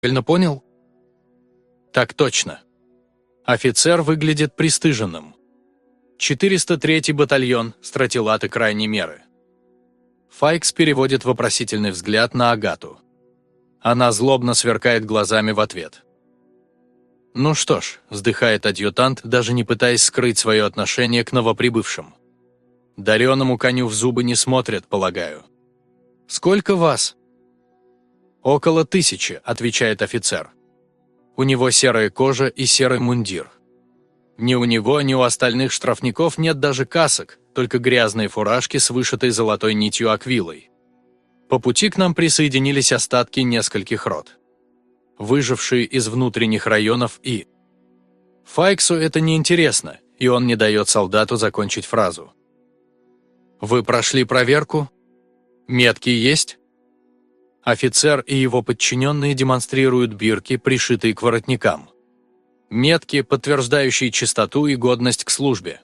правильно понял?» «Так точно. Офицер выглядит пристыженным. 403-й батальон, стратилаты крайней меры». Файкс переводит вопросительный взгляд на Агату. Она злобно сверкает глазами в ответ. «Ну что ж», – вздыхает адъютант, даже не пытаясь скрыть свое отношение к новоприбывшим. «Дареному коню в зубы не смотрят, полагаю». «Сколько вас?» «Около тысячи», – отвечает офицер. У него серая кожа и серый мундир. Ни у него, ни у остальных штрафников нет даже касок, только грязные фуражки с вышитой золотой нитью аквилой. По пути к нам присоединились остатки нескольких род. Выжившие из внутренних районов и... Файксу это не интересно, и он не дает солдату закончить фразу. «Вы прошли проверку? Метки есть?» Офицер и его подчиненные демонстрируют бирки, пришитые к воротникам. Метки, подтверждающие чистоту и годность к службе.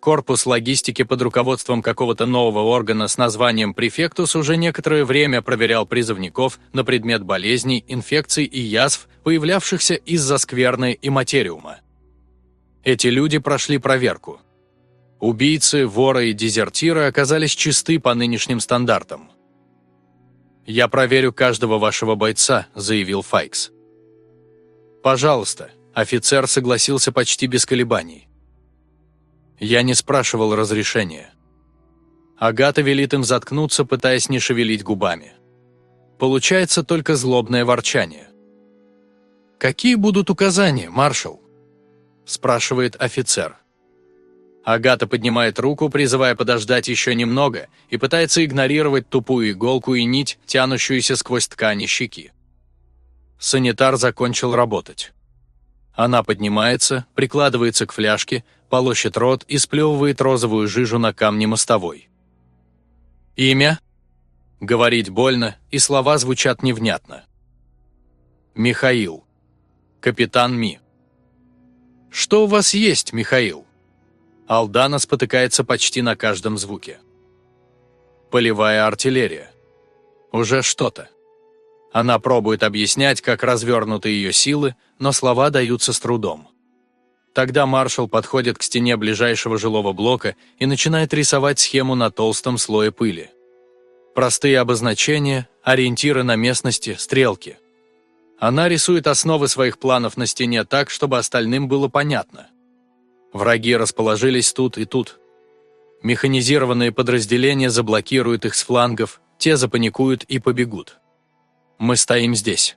Корпус логистики под руководством какого-то нового органа с названием «Префектус» уже некоторое время проверял призывников на предмет болезней, инфекций и язв, появлявшихся из-за скверны и материума. Эти люди прошли проверку. Убийцы, воры и дезертиры оказались чисты по нынешним стандартам. «Я проверю каждого вашего бойца», – заявил Файкс. «Пожалуйста», – офицер согласился почти без колебаний. Я не спрашивал разрешения. Агата велит им заткнуться, пытаясь не шевелить губами. Получается только злобное ворчание. «Какие будут указания, маршал?» – спрашивает офицер. Агата поднимает руку, призывая подождать еще немного, и пытается игнорировать тупую иголку и нить, тянущуюся сквозь ткани щеки. Санитар закончил работать. Она поднимается, прикладывается к фляжке, полощет рот и сплевывает розовую жижу на камне мостовой. «Имя?» Говорить больно, и слова звучат невнятно. «Михаил. Капитан Ми». «Что у вас есть, Михаил?» Алдана спотыкается почти на каждом звуке. Полевая артиллерия. Уже что-то. Она пробует объяснять, как развернуты ее силы, но слова даются с трудом. Тогда маршал подходит к стене ближайшего жилого блока и начинает рисовать схему на толстом слое пыли. Простые обозначения, ориентиры на местности, стрелки. Она рисует основы своих планов на стене так, чтобы остальным было понятно. Враги расположились тут и тут. Механизированные подразделения заблокируют их с флангов, те запаникуют и побегут. Мы стоим здесь.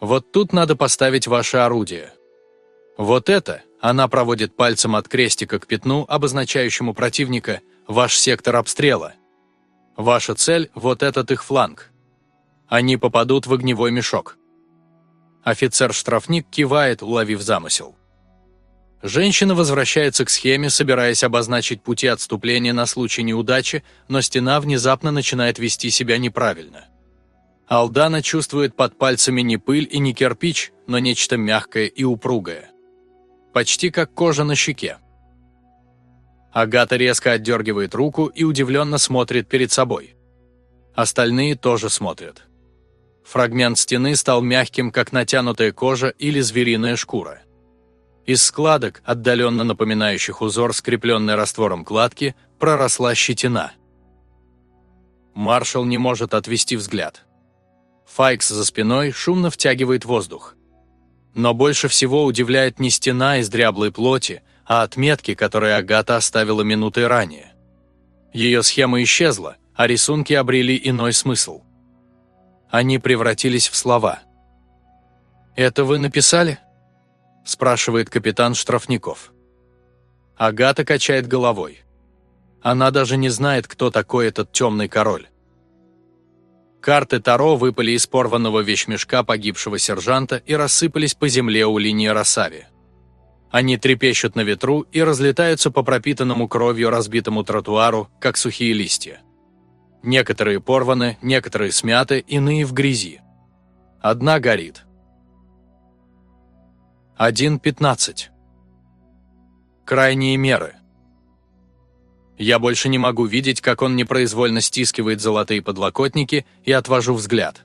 Вот тут надо поставить ваше орудие. Вот это, она проводит пальцем от крестика к пятну, обозначающему противника, ваш сектор обстрела. Ваша цель – вот этот их фланг. Они попадут в огневой мешок. Офицер-штрафник кивает, уловив замысел. Женщина возвращается к схеме, собираясь обозначить пути отступления на случай неудачи, но стена внезапно начинает вести себя неправильно. Алдана чувствует под пальцами не пыль и не кирпич, но нечто мягкое и упругое почти как кожа на щеке. Агата резко отдергивает руку и удивленно смотрит перед собой. Остальные тоже смотрят. Фрагмент стены стал мягким, как натянутая кожа или звериная шкура. Из складок, отдаленно напоминающих узор, скрепленный раствором кладки, проросла щетина. Маршал не может отвести взгляд. Файкс за спиной шумно втягивает воздух. Но больше всего удивляет не стена из дряблой плоти, а отметки, которые Агата оставила минуты ранее. Ее схема исчезла, а рисунки обрели иной смысл. Они превратились в слова. «Это вы написали?» – спрашивает капитан Штрафников. Агата качает головой. Она даже не знает, кто такой этот темный король. Карты Таро выпали из порванного вещмешка погибшего сержанта и рассыпались по земле у линии Росави. Они трепещут на ветру и разлетаются по пропитанному кровью разбитому тротуару, как сухие листья. Некоторые порваны, некоторые смяты, иные в грязи. Одна горит. 1.15. Крайние меры. Я больше не могу видеть, как он непроизвольно стискивает золотые подлокотники и отвожу взгляд.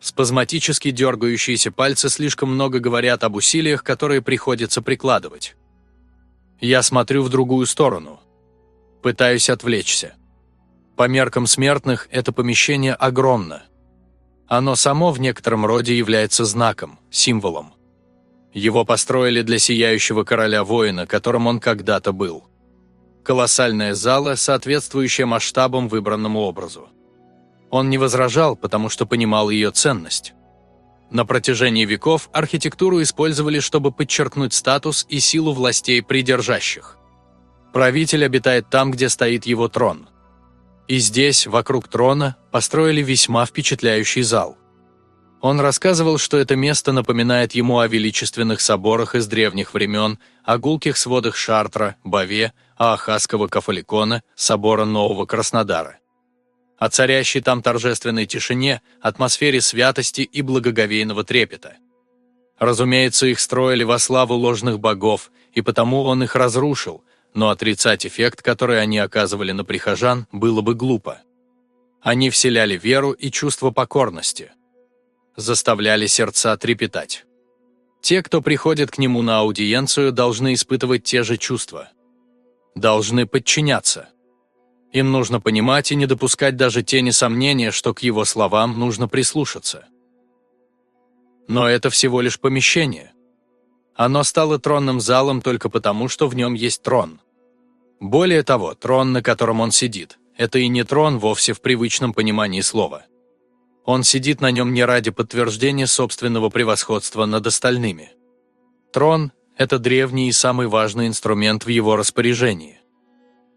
Спазматически дергающиеся пальцы слишком много говорят об усилиях, которые приходится прикладывать. Я смотрю в другую сторону. Пытаюсь отвлечься. По меркам смертных это помещение огромно. Оно само в некотором роде является знаком, символом. Его построили для сияющего короля-воина, которым он когда-то был. Колоссальная зала, соответствующая масштабам выбранному образу. Он не возражал, потому что понимал ее ценность. На протяжении веков архитектуру использовали, чтобы подчеркнуть статус и силу властей придержащих. Правитель обитает там, где стоит его трон. И здесь, вокруг трона, построили весьма впечатляющий зал. Он рассказывал, что это место напоминает ему о величественных соборах из древних времен, о гулких сводах Шартра, Баве, Ахасского Кафаликона, собора Нового Краснодара о царящей там торжественной тишине, атмосфере святости и благоговейного трепета. Разумеется, их строили во славу ложных богов, и потому он их разрушил, но отрицать эффект, который они оказывали на прихожан, было бы глупо. Они вселяли веру и чувство покорности. Заставляли сердца трепетать. Те, кто приходит к нему на аудиенцию, должны испытывать те же чувства. Должны подчиняться. Им нужно понимать и не допускать даже тени сомнения, что к его словам нужно прислушаться. Но это всего лишь помещение. Оно стало тронным залом только потому, что в нем есть трон. Более того, трон, на котором он сидит, это и не трон вовсе в привычном понимании слова. Он сидит на нем не ради подтверждения собственного превосходства над остальными. Трон – это древний и самый важный инструмент в его распоряжении.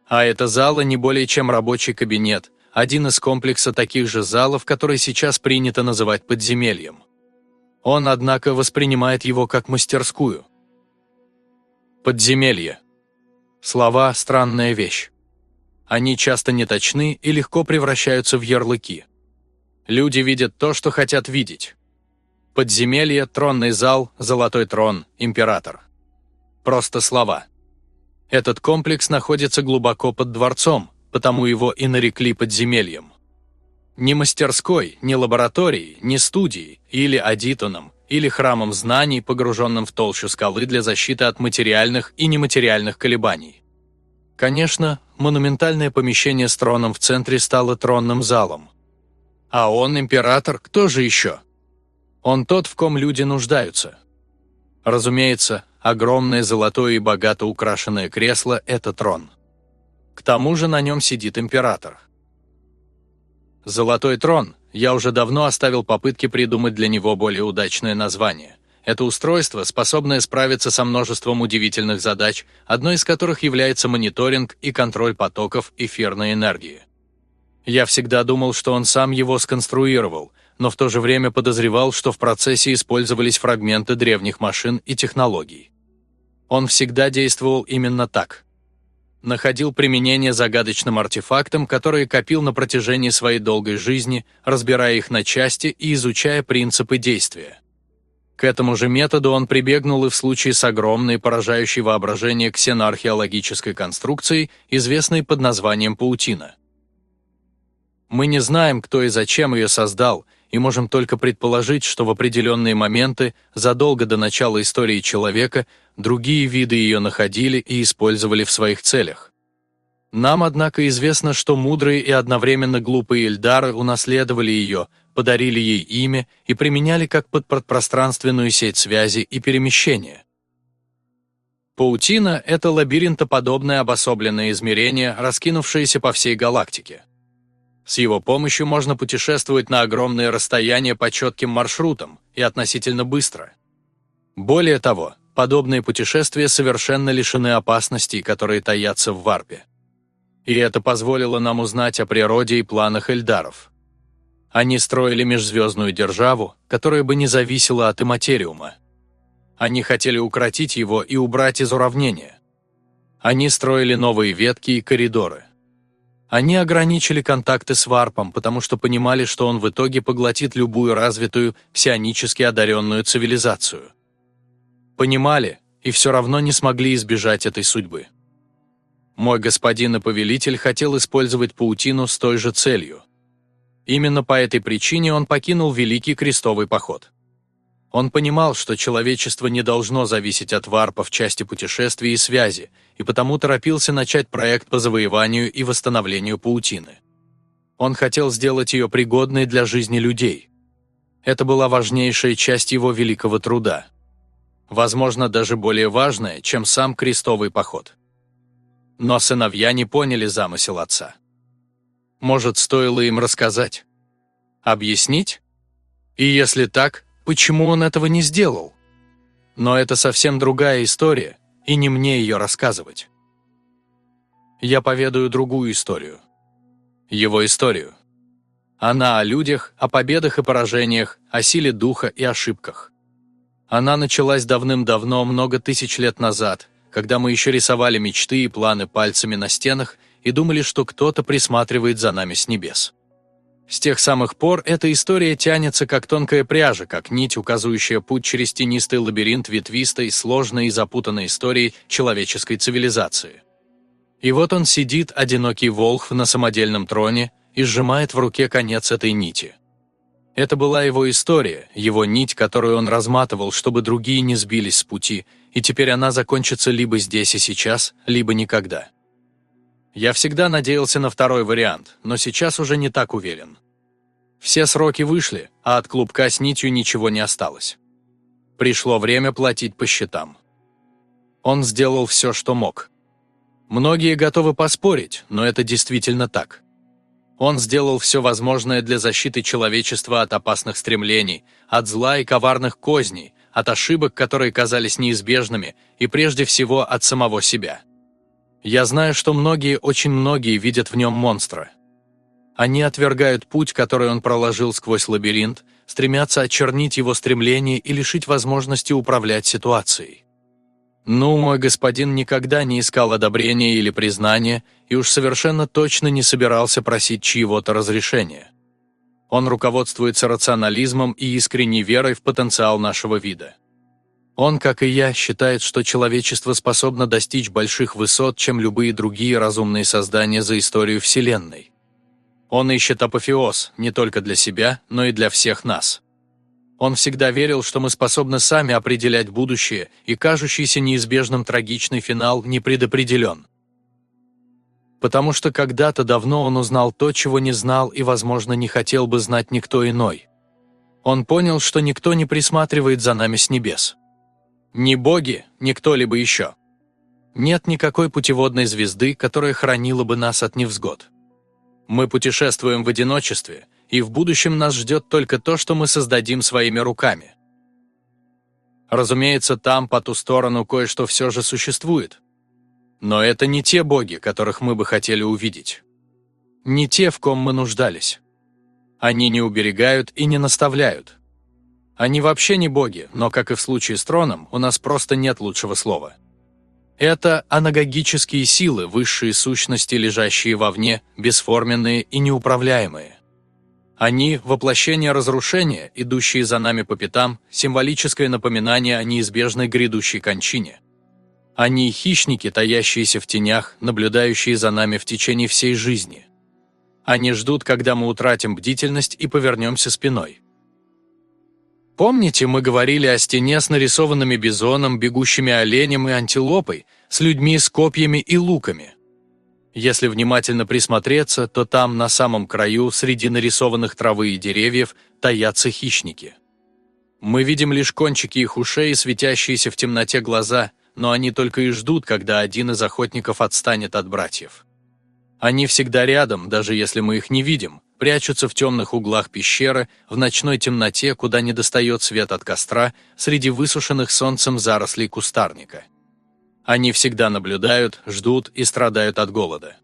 А эта зала не более чем рабочий кабинет, один из комплекса таких же залов, который сейчас принято называть подземельем. Он, однако, воспринимает его как мастерскую. Подземелье. Слова – странная вещь. Они часто неточны и легко превращаются в ярлыки. Люди видят то, что хотят видеть. Подземелье, тронный зал, золотой трон, император. Просто слова. Этот комплекс находится глубоко под дворцом, потому его и нарекли подземельем. Ни мастерской, ни лабораторией, ни студией, или адитоном, или храмом знаний, погруженным в толщу скалы для защиты от материальных и нематериальных колебаний. Конечно, монументальное помещение с троном в центре стало тронным залом. А он император, кто же еще? Он тот, в ком люди нуждаются. Разумеется, огромное золотое и богато украшенное кресло – это трон. К тому же на нем сидит император. Золотой трон, я уже давно оставил попытки придумать для него более удачное название. Это устройство, способное справиться со множеством удивительных задач, одной из которых является мониторинг и контроль потоков эфирной энергии. Я всегда думал, что он сам его сконструировал, но в то же время подозревал, что в процессе использовались фрагменты древних машин и технологий. Он всегда действовал именно так. Находил применение загадочным артефактам, которые копил на протяжении своей долгой жизни, разбирая их на части и изучая принципы действия. К этому же методу он прибегнул и в случае с огромной, поражающей воображение ксеноархеологической конструкцией, известной под названием паутина. Мы не знаем, кто и зачем ее создал, и можем только предположить, что в определенные моменты, задолго до начала истории человека, другие виды ее находили и использовали в своих целях. Нам, однако, известно, что мудрые и одновременно глупые Эльдары унаследовали ее, подарили ей имя и применяли как подпространственную сеть связи и перемещения. Паутина — это лабиринтоподобное обособленное измерение, раскинувшееся по всей галактике. С его помощью можно путешествовать на огромные расстояния по четким маршрутам и относительно быстро. Более того, подобные путешествия совершенно лишены опасностей, которые таятся в варпе. И это позволило нам узнать о природе и планах эльдаров. Они строили межзвездную державу, которая бы не зависела от иматериума. Они хотели укротить его и убрать из уравнения. Они строили новые ветки и коридоры. Они ограничили контакты с Варпом, потому что понимали, что он в итоге поглотит любую развитую, псионически одаренную цивилизацию. Понимали, и все равно не смогли избежать этой судьбы. Мой господин и повелитель хотел использовать паутину с той же целью. Именно по этой причине он покинул Великий Крестовый Поход. Он понимал, что человечество не должно зависеть от варпа в части путешествий и связи, и потому торопился начать проект по завоеванию и восстановлению паутины. Он хотел сделать ее пригодной для жизни людей. Это была важнейшая часть его великого труда. Возможно, даже более важная, чем сам крестовый поход. Но сыновья не поняли замысел отца. Может, стоило им рассказать? Объяснить? И если так, почему он этого не сделал? Но это совсем другая история, и не мне ее рассказывать. Я поведаю другую историю. Его историю. Она о людях, о победах и поражениях, о силе духа и ошибках. Она началась давным-давно, много тысяч лет назад, когда мы еще рисовали мечты и планы пальцами на стенах и думали, что кто-то присматривает за нами с небес. С тех самых пор эта история тянется как тонкая пряжа, как нить, указывающая путь через тенистый лабиринт ветвистой, сложной и запутанной истории человеческой цивилизации. И вот он сидит, одинокий волхв на самодельном троне, и сжимает в руке конец этой нити. Это была его история, его нить, которую он разматывал, чтобы другие не сбились с пути, и теперь она закончится либо здесь и сейчас, либо никогда. Я всегда надеялся на второй вариант, но сейчас уже не так уверен. Все сроки вышли, а от клубка с нитью ничего не осталось. Пришло время платить по счетам. Он сделал все, что мог. Многие готовы поспорить, но это действительно так. Он сделал все возможное для защиты человечества от опасных стремлений, от зла и коварных козней, от ошибок, которые казались неизбежными, и прежде всего от самого себя. Я знаю, что многие, очень многие видят в нем монстра. Они отвергают путь, который он проложил сквозь лабиринт, стремятся очернить его стремление и лишить возможности управлять ситуацией. Ну, мой господин никогда не искал одобрения или признания и уж совершенно точно не собирался просить чьего-то разрешения. Он руководствуется рационализмом и искренней верой в потенциал нашего вида. Он, как и я, считает, что человечество способно достичь больших высот, чем любые другие разумные создания за историю Вселенной. Он ищет апофеоз не только для себя, но и для всех нас. Он всегда верил, что мы способны сами определять будущее, и кажущийся неизбежным трагичный финал не предопределен. Потому что когда-то давно он узнал то, чего не знал и, возможно, не хотел бы знать никто иной. Он понял, что никто не присматривает за нами с небес. Ни боги, ни кто-либо еще. Нет никакой путеводной звезды, которая хранила бы нас от невзгод. Мы путешествуем в одиночестве, и в будущем нас ждет только то, что мы создадим своими руками. Разумеется, там, по ту сторону, кое-что все же существует. Но это не те боги, которых мы бы хотели увидеть. Не те, в ком мы нуждались. Они не уберегают и не наставляют. Они вообще не боги, но, как и в случае с троном, у нас просто нет лучшего слова. Это анагогические силы, высшие сущности, лежащие вовне, бесформенные и неуправляемые. Они – воплощение разрушения, идущие за нами по пятам, символическое напоминание о неизбежной грядущей кончине. Они – хищники, таящиеся в тенях, наблюдающие за нами в течение всей жизни. Они ждут, когда мы утратим бдительность и повернемся спиной. Помните, мы говорили о стене с нарисованными бизоном, бегущими оленем и антилопой, с людьми с копьями и луками? Если внимательно присмотреться, то там, на самом краю, среди нарисованных травы и деревьев, таятся хищники. Мы видим лишь кончики их ушей и светящиеся в темноте глаза, но они только и ждут, когда один из охотников отстанет от братьев. Они всегда рядом, даже если мы их не видим, прячутся в темных углах пещеры, в ночной темноте, куда не достает свет от костра, среди высушенных солнцем зарослей кустарника. Они всегда наблюдают, ждут и страдают от голода.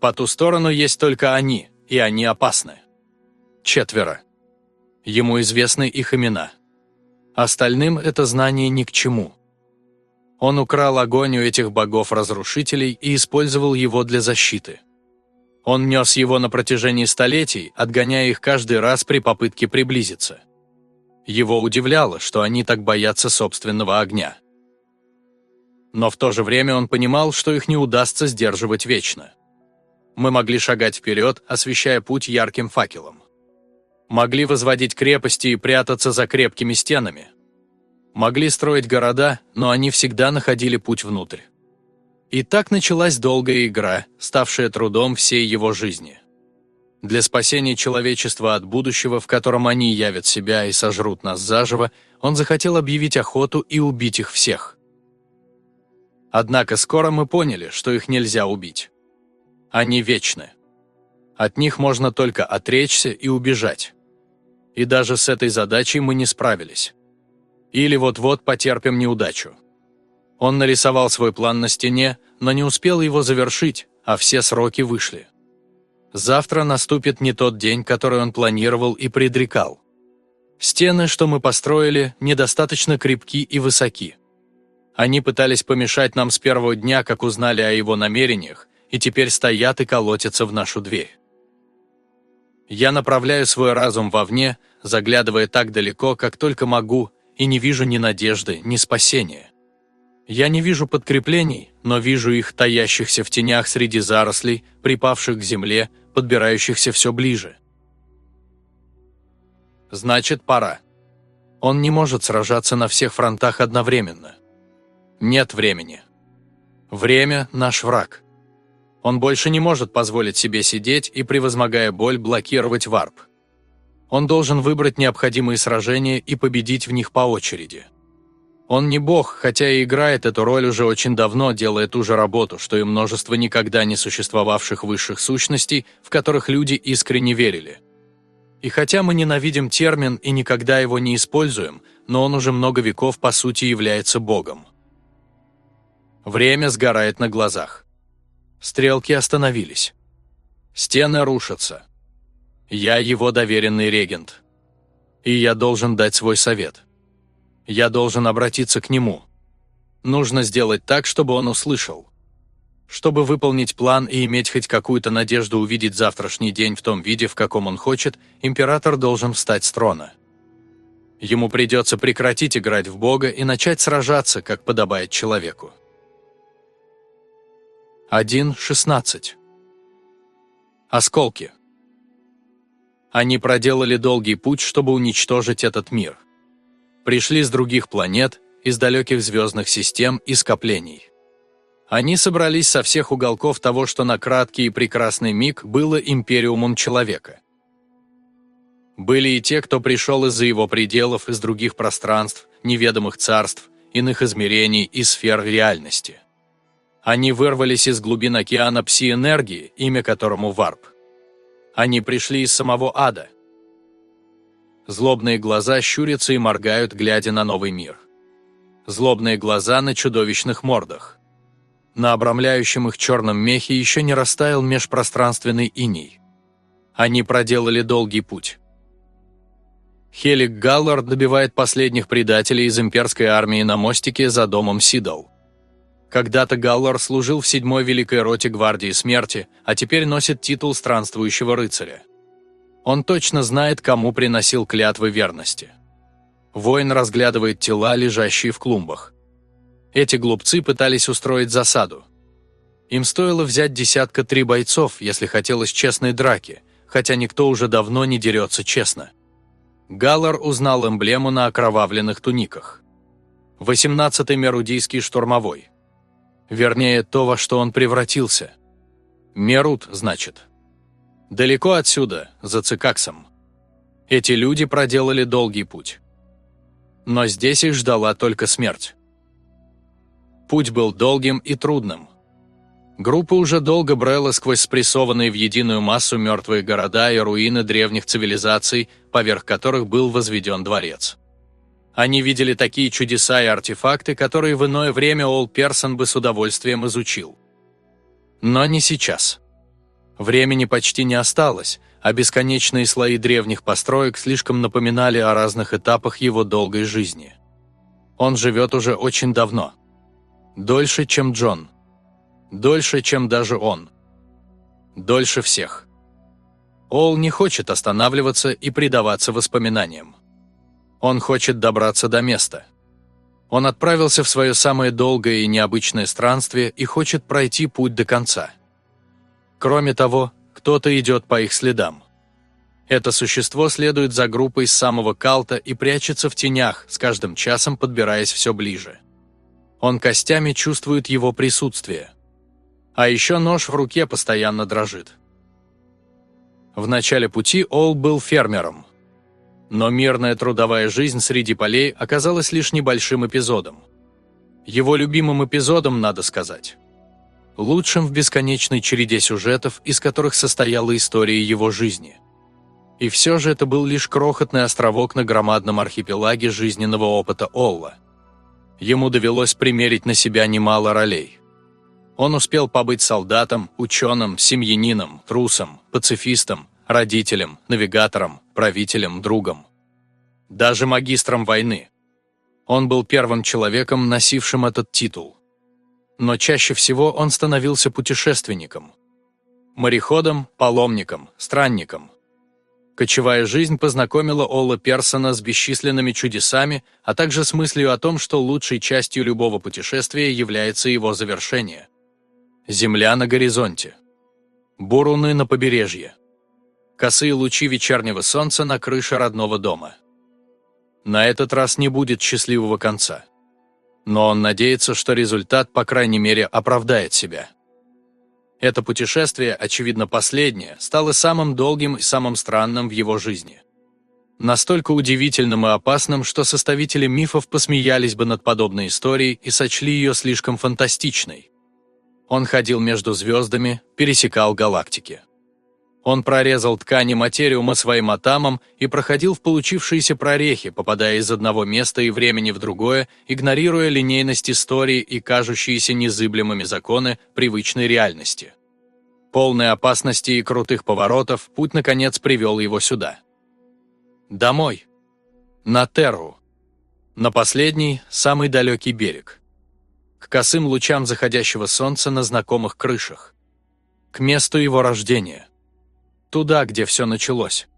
По ту сторону есть только они, и они опасны. Четверо. Ему известны их имена. Остальным это знание ни к чему. Он украл огонь у этих богов-разрушителей и использовал его для защиты. Он нес его на протяжении столетий, отгоняя их каждый раз при попытке приблизиться. Его удивляло, что они так боятся собственного огня. Но в то же время он понимал, что их не удастся сдерживать вечно. Мы могли шагать вперед, освещая путь ярким факелом. Могли возводить крепости и прятаться за крепкими стенами. Могли строить города, но они всегда находили путь внутрь. И так началась долгая игра, ставшая трудом всей его жизни. Для спасения человечества от будущего, в котором они явят себя и сожрут нас заживо, он захотел объявить охоту и убить их всех. Однако скоро мы поняли, что их нельзя убить. Они вечны. От них можно только отречься и убежать. И даже с этой задачей мы не справились. Или вот-вот потерпим неудачу. Он нарисовал свой план на стене, но не успел его завершить, а все сроки вышли. Завтра наступит не тот день, который он планировал и предрекал. Стены, что мы построили, недостаточно крепки и высоки. Они пытались помешать нам с первого дня, как узнали о его намерениях, и теперь стоят и колотятся в нашу дверь. Я направляю свой разум вовне, заглядывая так далеко, как только могу, и не вижу ни надежды, ни спасения. Я не вижу подкреплений, но вижу их таящихся в тенях среди зарослей, припавших к земле, подбирающихся все ближе. Значит, пора. Он не может сражаться на всех фронтах одновременно. Нет времени. Время – наш враг. Он больше не может позволить себе сидеть и, превозмогая боль, блокировать варп. Он должен выбрать необходимые сражения и победить в них по очереди. Он не бог, хотя и играет эту роль уже очень давно, делая ту же работу, что и множество никогда не существовавших высших сущностей, в которых люди искренне верили. И хотя мы ненавидим термин и никогда его не используем, но он уже много веков по сути является богом. Время сгорает на глазах. Стрелки остановились. Стены рушатся. Я его доверенный регент. И я должен дать свой совет. Я должен обратиться к нему. Нужно сделать так, чтобы он услышал. Чтобы выполнить план и иметь хоть какую-то надежду увидеть завтрашний день в том виде, в каком он хочет, император должен встать с трона. Ему придется прекратить играть в Бога и начать сражаться, как подобает человеку. 1.16 Осколки Они проделали долгий путь, чтобы уничтожить этот мир – пришли с других планет, из далеких звездных систем и скоплений. Они собрались со всех уголков того, что на краткий и прекрасный миг было империумом человека. Были и те, кто пришел из-за его пределов, из других пространств, неведомых царств, иных измерений и сфер реальности. Они вырвались из глубин океана пси-энергии, имя которому Варп. Они пришли из самого ада – Злобные глаза щурятся и моргают, глядя на новый мир. Злобные глаза на чудовищных мордах. На обрамляющем их черном мехе еще не растаял межпространственный иней. Они проделали долгий путь. Хелик Галлард добивает последних предателей из имперской армии на мостике за домом Сидал. Когда-то Галлар служил в седьмой великой роте гвардии смерти, а теперь носит титул странствующего рыцаря. Он точно знает, кому приносил клятвы верности. Воин разглядывает тела, лежащие в клумбах. Эти глупцы пытались устроить засаду. Им стоило взять десятка три бойцов, если хотелось честной драки, хотя никто уже давно не дерется честно. Галлар узнал эмблему на окровавленных туниках. 18-й Мерудийский штурмовой. Вернее, то, во что он превратился. Мерут, значит. Далеко отсюда, за Цикаксом. Эти люди проделали долгий путь. Но здесь их ждала только смерть. Путь был долгим и трудным. Группа уже долго брела сквозь спрессованные в единую массу мертвые города и руины древних цивилизаций, поверх которых был возведен дворец. Они видели такие чудеса и артефакты, которые в иное время Ол Персон бы с удовольствием изучил. Но не сейчас. Времени почти не осталось, а бесконечные слои древних построек слишком напоминали о разных этапах его долгой жизни. Он живет уже очень давно. Дольше, чем Джон. Дольше, чем даже он. Дольше всех. Ол не хочет останавливаться и предаваться воспоминаниям. Он хочет добраться до места. Он отправился в свое самое долгое и необычное странствие и хочет пройти путь до конца – Кроме того, кто-то идет по их следам. Это существо следует за группой с самого Калта и прячется в тенях, с каждым часом подбираясь все ближе. Он костями чувствует его присутствие. А еще нож в руке постоянно дрожит. В начале пути Ол был фермером. Но мирная трудовая жизнь среди полей оказалась лишь небольшим эпизодом. Его любимым эпизодом, надо сказать. Лучшим в бесконечной череде сюжетов, из которых состояла история его жизни. И все же это был лишь крохотный островок на громадном архипелаге жизненного опыта Олла. Ему довелось примерить на себя немало ролей. Он успел побыть солдатом, ученым, семьянином, трусом, пацифистом, родителем, навигатором, правителем, другом. Даже магистром войны. Он был первым человеком, носившим этот титул. Но чаще всего он становился путешественником. Мореходом, паломником, странником. Кочевая жизнь познакомила Олла Персона с бесчисленными чудесами, а также с мыслью о том, что лучшей частью любого путешествия является его завершение. Земля на горизонте. Буруны на побережье. Косые лучи вечернего солнца на крыше родного дома. На этот раз не будет счастливого конца. Но он надеется, что результат, по крайней мере, оправдает себя. Это путешествие, очевидно последнее, стало самым долгим и самым странным в его жизни. Настолько удивительным и опасным, что составители мифов посмеялись бы над подобной историей и сочли ее слишком фантастичной. Он ходил между звездами, пересекал галактики. Он прорезал ткани материума своим атомом и проходил в получившиеся прорехи, попадая из одного места и времени в другое, игнорируя линейность истории и кажущиеся незыблемыми законы привычной реальности. Полной опасности и крутых поворотов, путь наконец привел его сюда. Домой. На Терру. На последний, самый далекий берег к косым лучам заходящего солнца на знакомых крышах. К месту его рождения. Туда, где все началось.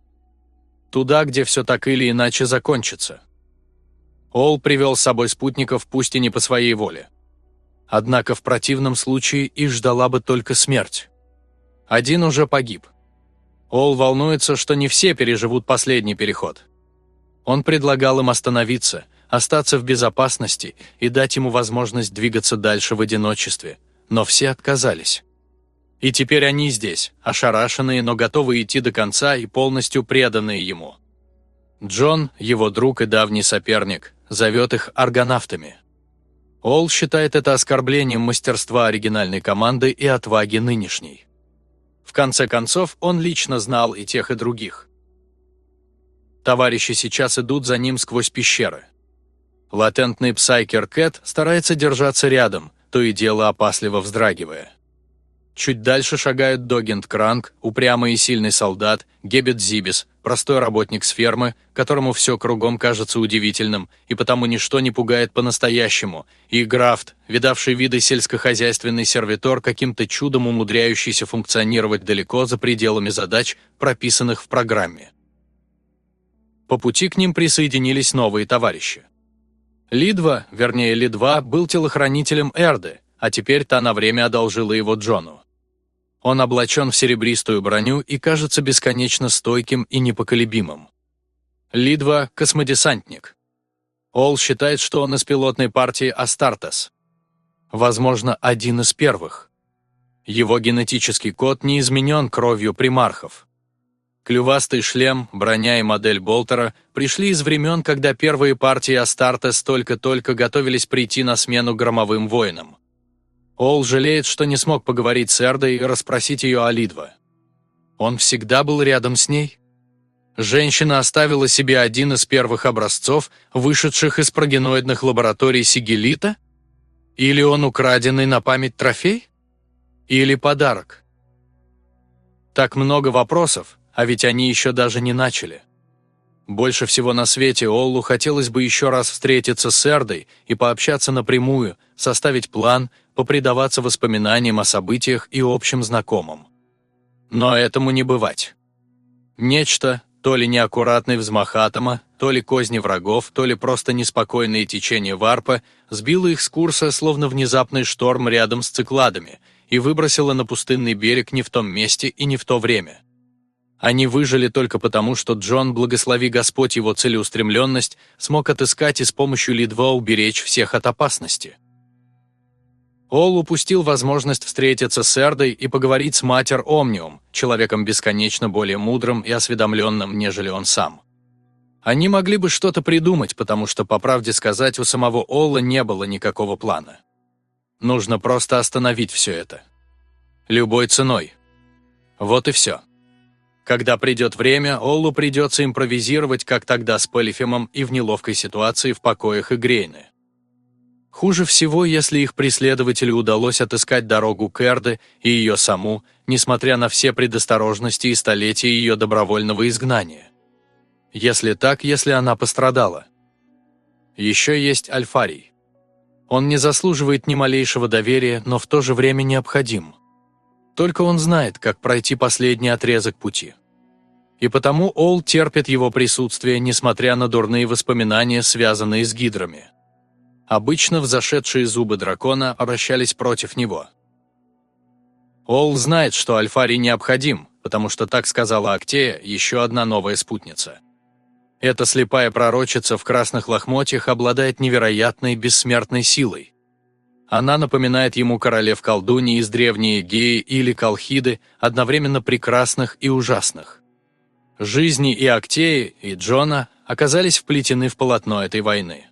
Туда, где все так или иначе закончится. Ол привел с собой спутников, пусть и не по своей воле. Однако в противном случае их ждала бы только смерть. Один уже погиб. Ол волнуется, что не все переживут последний переход. Он предлагал им остановиться, остаться в безопасности и дать ему возможность двигаться дальше в одиночестве, но все отказались. И теперь они здесь, ошарашенные, но готовые идти до конца и полностью преданные ему. Джон, его друг и давний соперник, зовет их аргонавтами. Ол считает это оскорблением мастерства оригинальной команды и отваги нынешней. В конце концов, он лично знал и тех, и других. Товарищи сейчас идут за ним сквозь пещеры. Латентный псайкер Кэт старается держаться рядом, то и дело опасливо вздрагивая. Чуть дальше шагают Догент Кранк, упрямый и сильный солдат, Гебет Зибис, простой работник с фермы, которому все кругом кажется удивительным, и потому ничто не пугает по-настоящему, и Графт, видавший виды сельскохозяйственный сервитор, каким-то чудом умудряющийся функционировать далеко за пределами задач, прописанных в программе. По пути к ним присоединились новые товарищи. Лидва, вернее Лидва, был телохранителем Эрды, а теперь та на время одолжила его Джону. Он облачен в серебристую броню и кажется бесконечно стойким и непоколебимым. Лидва – космодесантник. Ол считает, что он из пилотной партии Астартес. Возможно, один из первых. Его генетический код не изменен кровью примархов. Клювастый шлем, броня и модель Болтера пришли из времен, когда первые партии Астартес только-только готовились прийти на смену громовым воинам. Ол жалеет, что не смог поговорить с Эрдой и расспросить ее о Лидва. Он всегда был рядом с ней? Женщина оставила себе один из первых образцов, вышедших из прогеноидных лабораторий Сигелита? Или он украденный на память трофей? Или подарок? Так много вопросов, а ведь они еще даже не начали. Больше всего на свете Оллу хотелось бы еще раз встретиться с Эрдой и пообщаться напрямую, составить план, попредаваться воспоминаниям о событиях и общим знакомым. Но этому не бывать. Нечто, то ли неаккуратный взмах атома, то ли козни врагов, то ли просто неспокойное течение варпа, сбило их с курса, словно внезапный шторм рядом с цикладами, и выбросила на пустынный берег не в том месте и не в то время. Они выжили только потому, что Джон, благослови Господь его целеустремленность, смог отыскать и с помощью Ли-2 уберечь всех от опасности. Ол упустил возможность встретиться с Эрдой и поговорить с Матер Омниум, человеком бесконечно более мудрым и осведомленным, нежели он сам. Они могли бы что-то придумать, потому что, по правде сказать, у самого Олла не было никакого плана. Нужно просто остановить все это. Любой ценой. Вот и все. Когда придет время, Оллу придется импровизировать, как тогда с Полифемом и в неловкой ситуации в покоях Игрейны. Хуже всего, если их преследователю удалось отыскать дорогу к Эрде и ее саму, несмотря на все предосторожности и столетия ее добровольного изгнания. Если так, если она пострадала. Еще есть Альфарий. Он не заслуживает ни малейшего доверия, но в то же время необходим. Только он знает, как пройти последний отрезок пути. И потому Ол терпит его присутствие, несмотря на дурные воспоминания, связанные с гидрами. Обычно взошедшие зубы дракона обращались против него. Ол знает, что Альфарий необходим, потому что так сказала Актея, еще одна новая спутница. Эта слепая пророчица в красных лохмотьях обладает невероятной бессмертной силой. Она напоминает ему королев колдуньи из древней Эгеи или Колхиды, одновременно прекрасных и ужасных. Жизни и Актеи, и Джона оказались вплетены в полотно этой войны.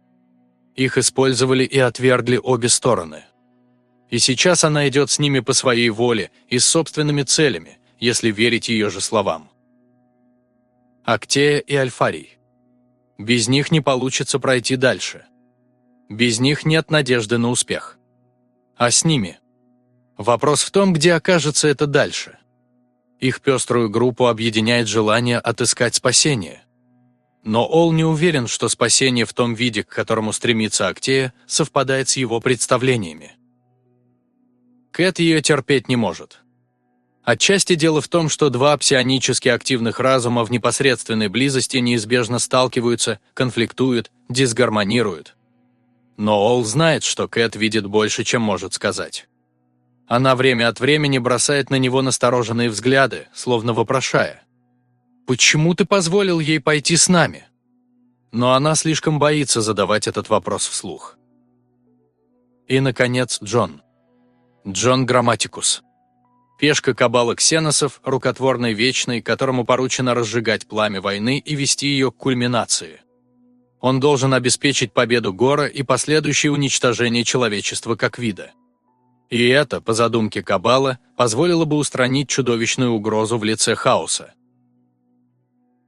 Их использовали и отвергли обе стороны. И сейчас она идет с ними по своей воле и с собственными целями, если верить ее же словам. Актея и Альфарий. Без них не получится пройти дальше. Без них нет надежды на успех. А с ними? Вопрос в том, где окажется это дальше. Их пеструю группу объединяет желание отыскать спасение. Но Ол не уверен, что спасение в том виде, к которому стремится Актея, совпадает с его представлениями. Кэт ее терпеть не может. Отчасти дело в том, что два псионически активных разума в непосредственной близости неизбежно сталкиваются, конфликтуют, дисгармонируют. Но Ол знает, что Кэт видит больше, чем может сказать. Она время от времени бросает на него настороженные взгляды, словно вопрошая. «Почему ты позволил ей пойти с нами?» Но она слишком боится задавать этот вопрос вслух. И, наконец, Джон. Джон Грамматикус. Пешка кабала ксеносов, рукотворной вечной, которому поручено разжигать пламя войны и вести ее к кульминации. Он должен обеспечить победу Гора и последующее уничтожение человечества как вида. И это, по задумке Кабала, позволило бы устранить чудовищную угрозу в лице хаоса.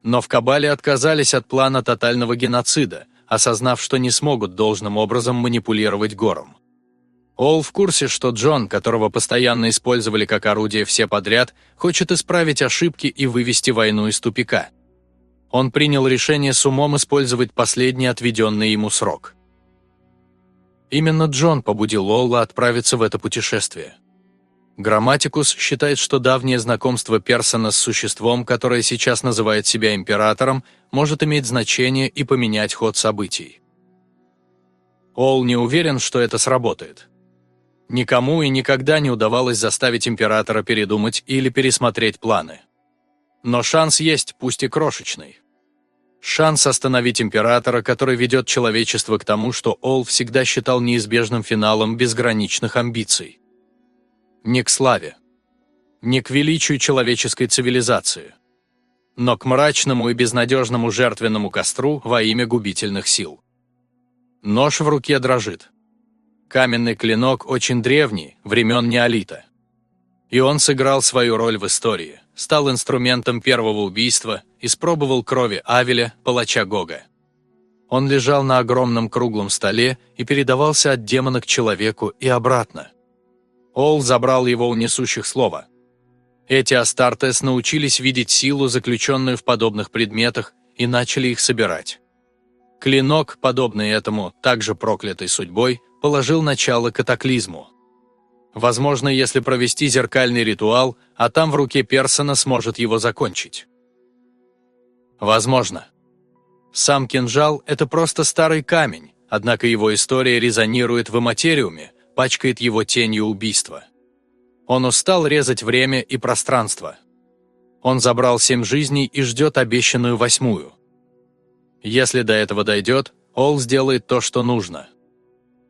Но в Кабале отказались от плана тотального геноцида, осознав, что не смогут должным образом манипулировать Гором. Ол в курсе, что Джон, которого постоянно использовали как орудие все подряд, хочет исправить ошибки и вывести войну из тупика. Он принял решение с умом использовать последний отведенный ему срок. Именно Джон побудил Олла отправиться в это путешествие. Грамматикус считает, что давнее знакомство Персона с существом, которое сейчас называет себя императором, может иметь значение и поменять ход событий. Ол не уверен, что это сработает. Никому и никогда не удавалось заставить императора передумать или пересмотреть планы. Но шанс есть, пусть и крошечный. Шанс остановить императора, который ведет человечество к тому, что Ол всегда считал неизбежным финалом безграничных амбиций. Не к славе. Не к величию человеческой цивилизации. Но к мрачному и безнадежному жертвенному костру во имя губительных сил. Нож в руке дрожит. Каменный клинок очень древний, времен неолита. И он сыграл свою роль в истории, стал инструментом первого убийства, испробовал крови Авеля, палача Гога. Он лежал на огромном круглом столе и передавался от демона к человеку и обратно. Ол забрал его у несущих слова. Эти Астартес научились видеть силу, заключенную в подобных предметах, и начали их собирать. Клинок, подобный этому, также проклятой судьбой, положил начало катаклизму. Возможно, если провести зеркальный ритуал, а там в руке Персона сможет его закончить. Возможно. Сам кинжал – это просто старый камень, однако его история резонирует в материуме, пачкает его тенью убийства. Он устал резать время и пространство. Он забрал семь жизней и ждет обещанную восьмую. Если до этого дойдет, Ол сделает то, что нужно.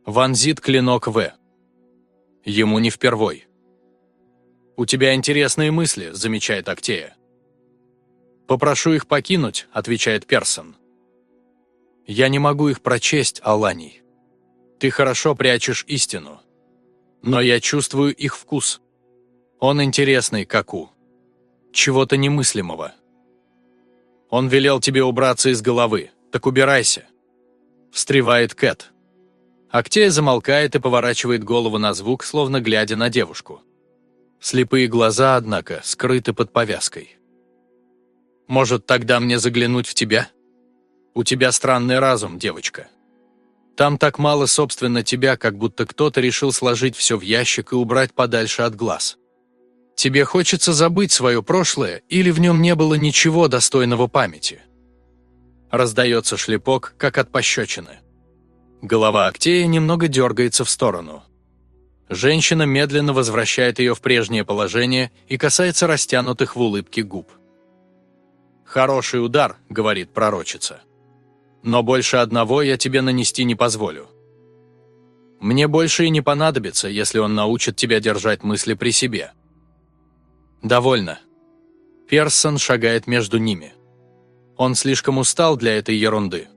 Вонзит клинок В. Ему не впервой. «У тебя интересные мысли», – замечает Актея. «Попрошу их покинуть», – отвечает Персон. «Я не могу их прочесть, Аланий. Ты хорошо прячешь истину. Но я чувствую их вкус. Он интересный, как у. Чего-то немыслимого. Он велел тебе убраться из головы, так убирайся. Встревает Кэт. Актея замолкает и поворачивает голову на звук, словно глядя на девушку. Слепые глаза, однако, скрыты под повязкой. «Может, тогда мне заглянуть в тебя? У тебя странный разум, девочка. Там так мало, собственно, тебя, как будто кто-то решил сложить все в ящик и убрать подальше от глаз. Тебе хочется забыть свое прошлое, или в нем не было ничего достойного памяти?» Раздается шлепок, как от пощечины. Голова Актея немного дергается в сторону. Женщина медленно возвращает ее в прежнее положение и касается растянутых в улыбке губ. «Хороший удар», — говорит пророчица. «Но больше одного я тебе нанести не позволю. Мне больше и не понадобится, если он научит тебя держать мысли при себе». «Довольно». Персон шагает между ними. Он слишком устал для этой ерунды.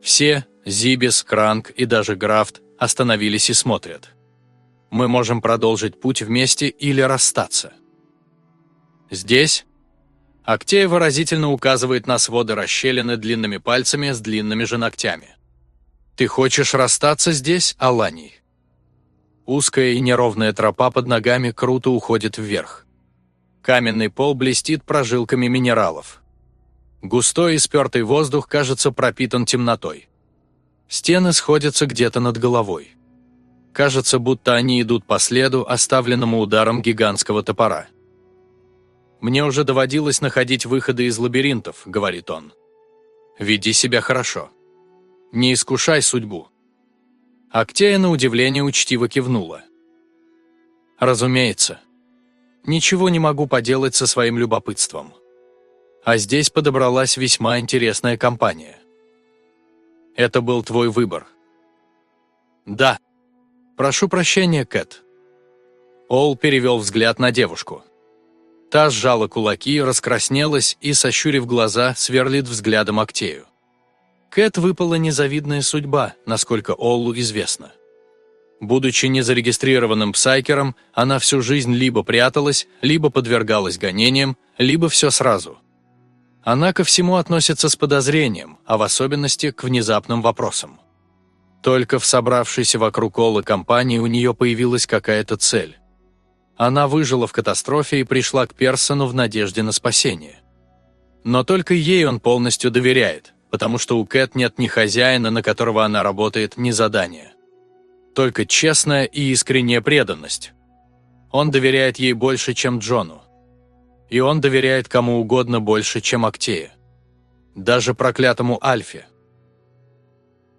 Все, Зибис, Кранк и даже Графт, остановились и смотрят. Мы можем продолжить путь вместе или расстаться. Здесь Актея выразительно указывает на своды расщелины длинными пальцами с длинными же ногтями. «Ты хочешь расстаться здесь, Аланий?» Узкая и неровная тропа под ногами круто уходит вверх. Каменный пол блестит прожилками минералов. Густой и спертый воздух кажется пропитан темнотой. Стены сходятся где-то над головой. Кажется, будто они идут по следу, оставленному ударом гигантского топора. «Мне уже доводилось находить выходы из лабиринтов», — говорит он. «Веди себя хорошо. Не искушай судьбу». Актея на удивление учтиво кивнула. «Разумеется. Ничего не могу поделать со своим любопытством. А здесь подобралась весьма интересная компания. Это был твой выбор». «Да», «Прошу прощения, Кэт». Ол перевел взгляд на девушку. Та сжала кулаки, раскраснелась и, сощурив глаза, сверлит взглядом Актею. Кэт выпала незавидная судьба, насколько Оллу известно. Будучи незарегистрированным псайкером, она всю жизнь либо пряталась, либо подвергалась гонениям, либо все сразу. Она ко всему относится с подозрением, а в особенности к внезапным вопросам. Только в собравшейся вокруг Олы компании у нее появилась какая-то цель. Она выжила в катастрофе и пришла к Персону в надежде на спасение. Но только ей он полностью доверяет, потому что у Кэт нет ни хозяина, на которого она работает, ни задания. Только честная и искренняя преданность. Он доверяет ей больше, чем Джону. И он доверяет кому угодно больше, чем Актея. Даже проклятому Альфе.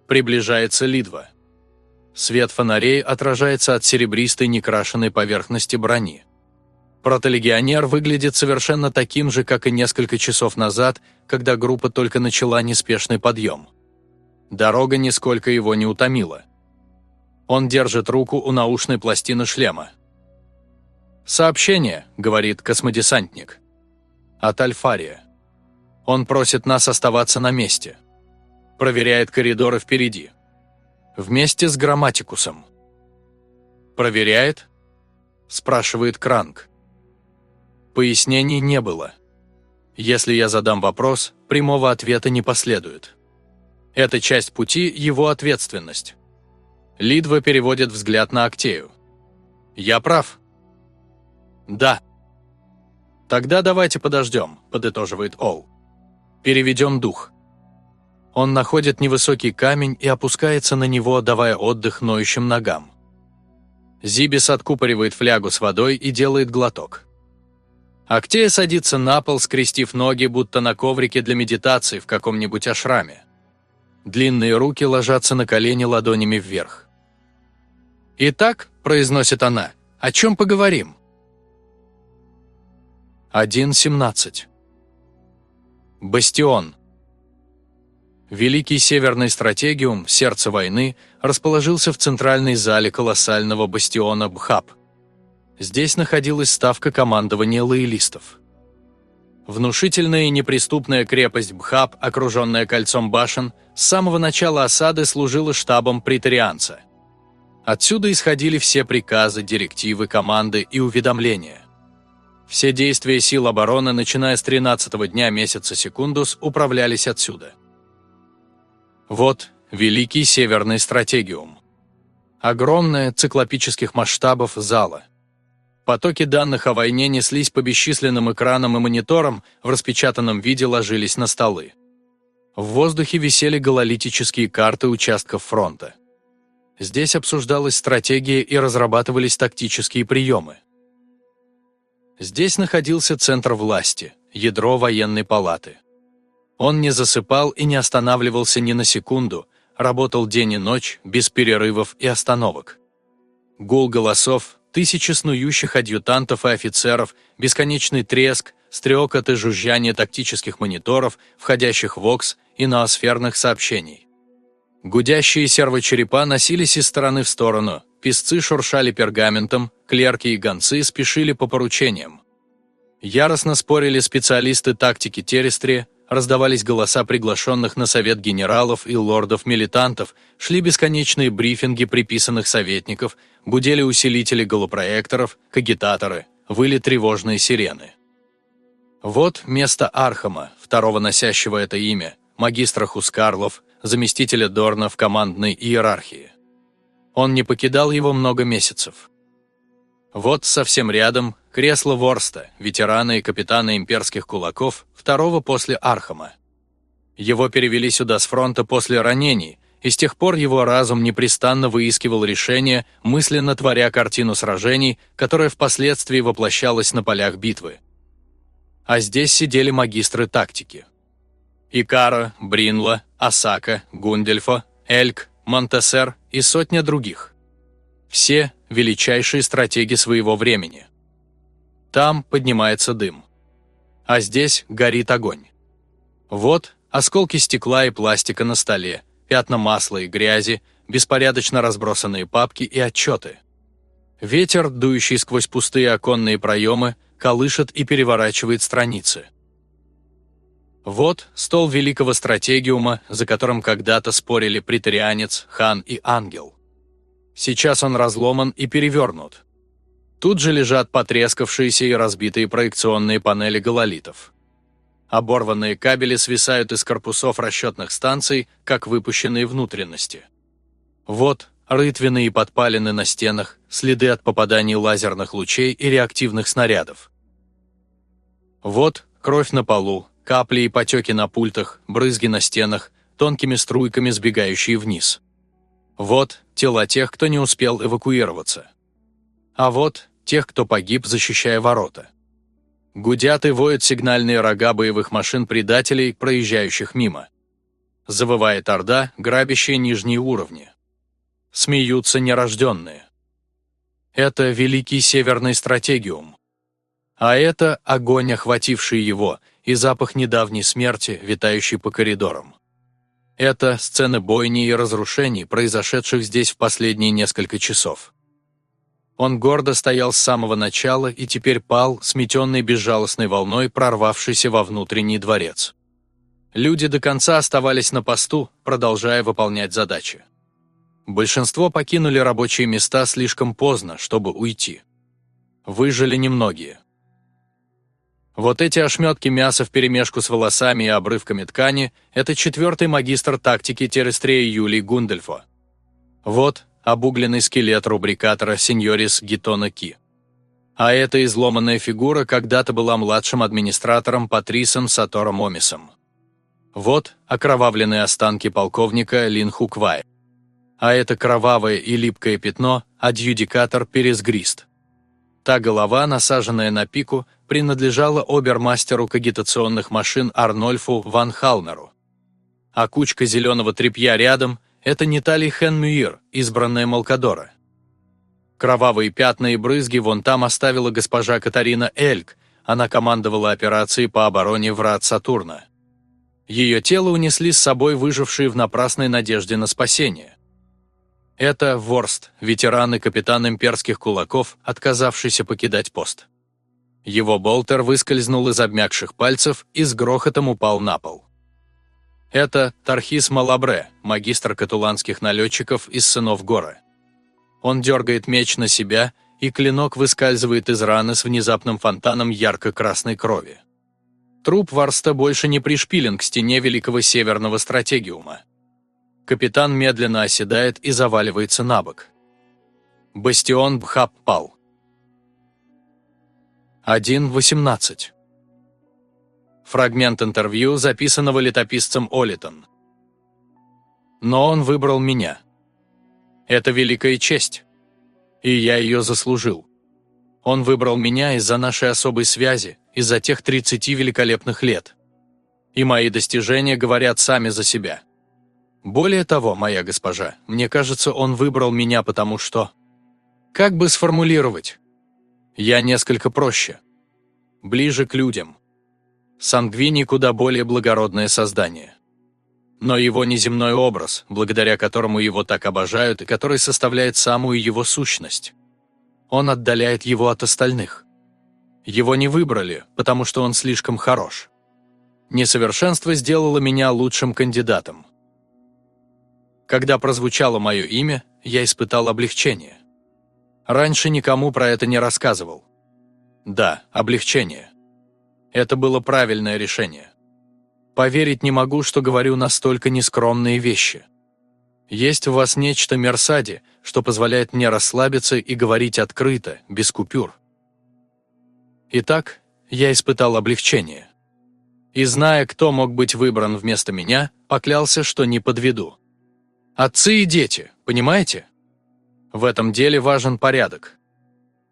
Приближается Лидва. Свет фонарей отражается от серебристой некрашенной поверхности брони. Протолегионер выглядит совершенно таким же, как и несколько часов назад, когда группа только начала неспешный подъем. Дорога нисколько его не утомила. Он держит руку у наушной пластины шлема. «Сообщение», — говорит космодесантник. «От Альфария. Он просит нас оставаться на месте» проверяет коридоры впереди. Вместе с грамматикусом. «Проверяет?» – спрашивает Кранк. Пояснений не было. Если я задам вопрос, прямого ответа не последует. Эта часть пути – его ответственность. Лидва переводит взгляд на Актею. «Я прав?» «Да». «Тогда давайте подождем», – подытоживает Ол. «Переведем дух». Он находит невысокий камень и опускается на него, давая отдых ноющим ногам. Зибис откупоривает флягу с водой и делает глоток. Актея садится на пол, скрестив ноги, будто на коврике для медитации в каком-нибудь ашраме. Длинные руки ложатся на колени ладонями вверх. «Итак», — произносит она, — О чем поговорим? 1.17. Бастион. Великий Северный Стратегиум, сердце войны, расположился в центральной зале колоссального бастиона Бхаб. Здесь находилась ставка командования лоялистов. Внушительная и неприступная крепость Бхаб, окруженная кольцом башен, с самого начала осады служила штабом претарианца. Отсюда исходили все приказы, директивы, команды и уведомления. Все действия сил обороны, начиная с 13 дня месяца Секундус, управлялись отсюда. Вот Великий Северный Стратегиум. Огромная, циклопических масштабов зала. Потоки данных о войне неслись по бесчисленным экранам и мониторам, в распечатанном виде ложились на столы. В воздухе висели гололитические карты участков фронта. Здесь обсуждалась стратегия и разрабатывались тактические приемы. Здесь находился центр власти, ядро военной палаты. Он не засыпал и не останавливался ни на секунду, работал день и ночь, без перерывов и остановок. Гул голосов, тысячи снующих адъютантов и офицеров, бесконечный треск, стрекот и жужжание тактических мониторов, входящих в ОКС и ноосферных сообщений. Гудящие сервочерепа носились из стороны в сторону, Песцы шуршали пергаментом, клерки и гонцы спешили по поручениям. Яростно спорили специалисты тактики Терестри, раздавались голоса приглашенных на совет генералов и лордов-милитантов, шли бесконечные брифинги приписанных советников, гудели усилители голопроекторов, кагитаторы, выли тревожные сирены. Вот место Архама, второго носящего это имя, магистра Хускарлов, заместителя Дорна в командной иерархии. Он не покидал его много месяцев. Вот совсем рядом кресло Ворста, ветерана и капитана имперских кулаков, второго после Архама. Его перевели сюда с фронта после ранений, и с тех пор его разум непрестанно выискивал решение, мысленно творя картину сражений, которая впоследствии воплощалась на полях битвы. А здесь сидели магистры тактики. Икара, Бринла, Асака, Гундельфа, Эльк, Монтесер и сотня других. Все величайшие стратеги своего времени. Там поднимается дым. А здесь горит огонь. Вот осколки стекла и пластика на столе, пятна масла и грязи, беспорядочно разбросанные папки и отчеты. Ветер, дующий сквозь пустые оконные проемы, колышет и переворачивает страницы. Вот стол великого стратегиума, за которым когда-то спорили притарианец, хан и ангел. Сейчас он разломан и перевернут. Тут же лежат потрескавшиеся и разбитые проекционные панели гололитов. Оборванные кабели свисают из корпусов расчетных станций, как выпущенные внутренности. Вот рытвины и подпалины на стенах, следы от попаданий лазерных лучей и реактивных снарядов. Вот кровь на полу, Капли и потеки на пультах, брызги на стенах, тонкими струйками сбегающие вниз. Вот тела тех, кто не успел эвакуироваться. А вот тех, кто погиб, защищая ворота. Гудят и воют сигнальные рога боевых машин предателей, проезжающих мимо. Завывает орда, грабящая нижние уровни. Смеются нерожденные. Это великий северный стратегиум. А это огонь, охвативший его, и запах недавней смерти, витающий по коридорам. Это сцены бойни и разрушений, произошедших здесь в последние несколько часов. Он гордо стоял с самого начала и теперь пал, сметенный безжалостной волной, прорвавшейся во внутренний дворец. Люди до конца оставались на посту, продолжая выполнять задачи. Большинство покинули рабочие места слишком поздно, чтобы уйти. Выжили немногие. Вот эти ошметки мяса вперемешку с волосами и обрывками ткани – это четвертый магистр тактики Терестрея Юлий Гундельфо. Вот обугленный скелет рубрикатора сеньорис Гитона Ки. А эта изломанная фигура когда-то была младшим администратором Патрисом Сатором Омисом. Вот окровавленные останки полковника Лин Хуквай. А это кровавое и липкое пятно – адъюдикатор Пересгрист. Та голова, насаженная на пику, принадлежала обермастеру кагитационных машин Арнольфу Ван Халнеру. А кучка зеленого тряпья рядом – это не Тали Хен Мюир, избранная Малкадора. Кровавые пятна и брызги вон там оставила госпожа Катарина Эльк, она командовала операцией по обороне врат Сатурна. Ее тело унесли с собой выжившие в напрасной надежде на спасение. Это Ворст, ветеран и капитан имперских кулаков, отказавшийся покидать пост. Его болтер выскользнул из обмякших пальцев и с грохотом упал на пол. Это Тархис Малабре, магистр катуланских налетчиков из сынов Гора. Он дергает меч на себя, и клинок выскальзывает из раны с внезапным фонтаном ярко-красной крови. Труп Варста больше не пришпилен к стене Великого Северного Стратегиума. Капитан медленно оседает и заваливается на бок. Бастион Бхап пал. 1.18. Фрагмент интервью, записанного летописцем Олитон. Но он выбрал меня. Это великая честь. И я ее заслужил. Он выбрал меня из-за нашей особой связи, из-за тех 30 великолепных лет. И мои достижения говорят сами за себя. Более того, моя госпожа, мне кажется, он выбрал меня потому что... Как бы сформулировать? Я несколько проще. Ближе к людям. Сангвини куда более благородное создание. Но его неземной образ, благодаря которому его так обожают и который составляет самую его сущность. Он отдаляет его от остальных. Его не выбрали, потому что он слишком хорош. Несовершенство сделало меня лучшим кандидатом. Когда прозвучало мое имя, я испытал облегчение. Раньше никому про это не рассказывал. Да, облегчение. Это было правильное решение. Поверить не могу, что говорю настолько нескромные вещи. Есть у вас нечто Мерсади, что позволяет мне расслабиться и говорить открыто, без купюр. Итак, я испытал облегчение. И зная, кто мог быть выбран вместо меня, поклялся, что не подведу. Отцы и дети, понимаете? В этом деле важен порядок.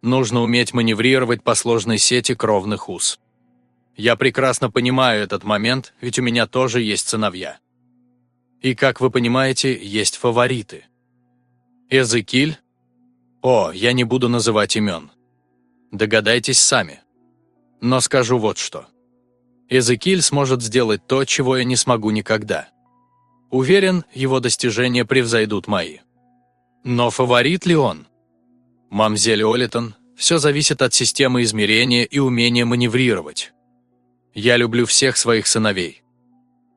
Нужно уметь маневрировать по сложной сети кровных уз. Я прекрасно понимаю этот момент, ведь у меня тоже есть сыновья. И, как вы понимаете, есть фавориты. Эзекиль? О, я не буду называть имен. Догадайтесь сами. Но скажу вот что. Эзекиль сможет сделать то, чего я не смогу никогда. Уверен, его достижения превзойдут мои. Но фаворит ли он? Мамзель Олитон, все зависит от системы измерения и умения маневрировать. Я люблю всех своих сыновей.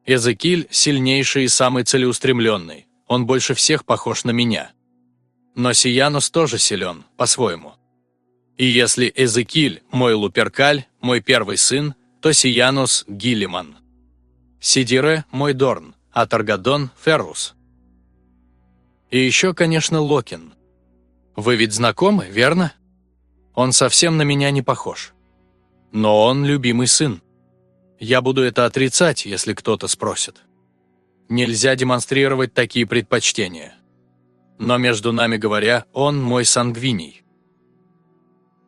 Эзекиль – сильнейший и самый целеустремленный, он больше всех похож на меня. Но Сиянус тоже силен, по-своему. И если Эзекиль – мой Луперкаль, мой первый сын, то Сиянус – Гиллиман. Сидире – мой Дорн, а Таргадон – Феррус. И еще, конечно, Локин. Вы ведь знакомы, верно? Он совсем на меня не похож. Но он любимый сын. Я буду это отрицать, если кто-то спросит. Нельзя демонстрировать такие предпочтения. Но между нами говоря, он мой сангвиний.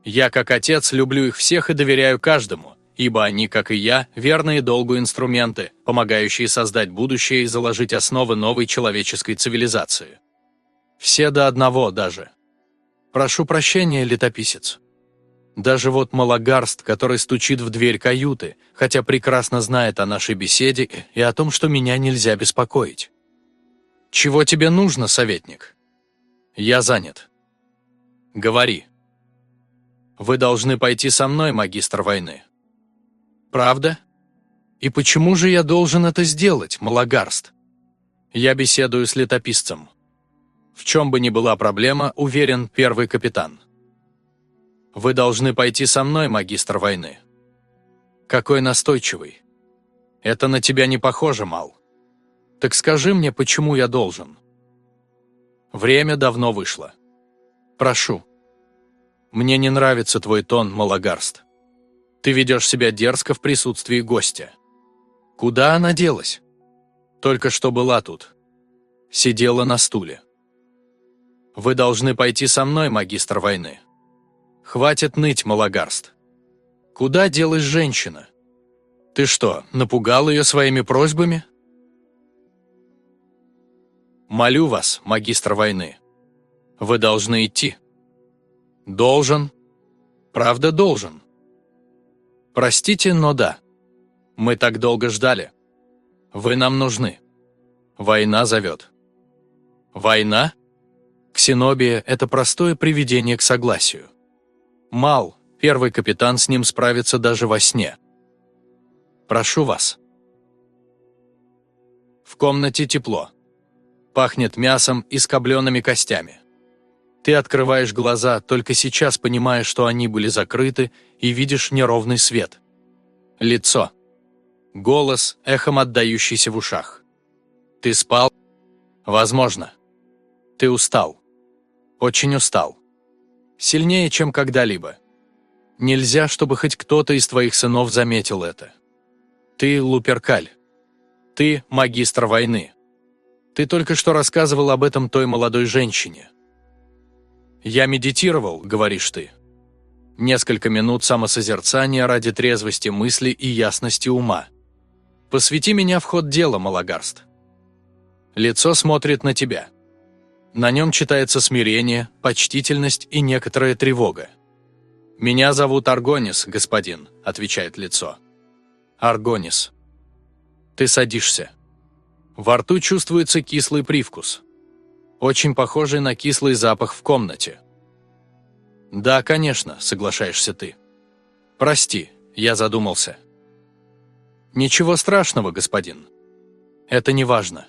Я, как отец, люблю их всех и доверяю каждому, ибо они, как и я, верные долгу инструменты, помогающие создать будущее и заложить основы новой человеческой цивилизации. Все до одного даже. Прошу прощения, летописец. Даже вот Малагарст, который стучит в дверь каюты, хотя прекрасно знает о нашей беседе и о том, что меня нельзя беспокоить. «Чего тебе нужно, советник?» «Я занят». «Говори». «Вы должны пойти со мной, магистр войны». «Правда? И почему же я должен это сделать, Малагарст?» «Я беседую с летописцем». В чем бы ни была проблема, уверен первый капитан. Вы должны пойти со мной, магистр войны. Какой настойчивый. Это на тебя не похоже, Мал. Так скажи мне, почему я должен? Время давно вышло. Прошу. Мне не нравится твой тон, Малагарст. Ты ведешь себя дерзко в присутствии гостя. Куда она делась? Только что была тут. Сидела на стуле. Вы должны пойти со мной, магистр войны. Хватит ныть, Малагарст. Куда делась женщина? Ты что, напугал ее своими просьбами? Молю вас, магистр войны. Вы должны идти. Должен. Правда, должен. Простите, но да. Мы так долго ждали. Вы нам нужны. Война зовет. Война? Ксенобия – это простое приведение к согласию. Мал, первый капитан, с ним справится даже во сне. Прошу вас. В комнате тепло. Пахнет мясом и скобленными костями. Ты открываешь глаза, только сейчас понимая, что они были закрыты, и видишь неровный свет. Лицо. Голос, эхом отдающийся в ушах. Ты спал? Возможно. Ты устал. Очень устал. Сильнее, чем когда-либо. Нельзя, чтобы хоть кто-то из твоих сынов заметил это. Ты Луперкаль. Ты магистр войны. Ты только что рассказывал об этом той молодой женщине. «Я медитировал», — говоришь ты. Несколько минут самосозерцания ради трезвости мысли и ясности ума. Посвяти меня в ход дела, Малагарст. Лицо смотрит на тебя. На нем читается смирение, почтительность и некоторая тревога. «Меня зовут Аргонис, господин», — отвечает лицо. «Аргонис». Ты садишься. Во рту чувствуется кислый привкус. Очень похожий на кислый запах в комнате. «Да, конечно», — соглашаешься ты. «Прости, я задумался». «Ничего страшного, господин. Это не важно.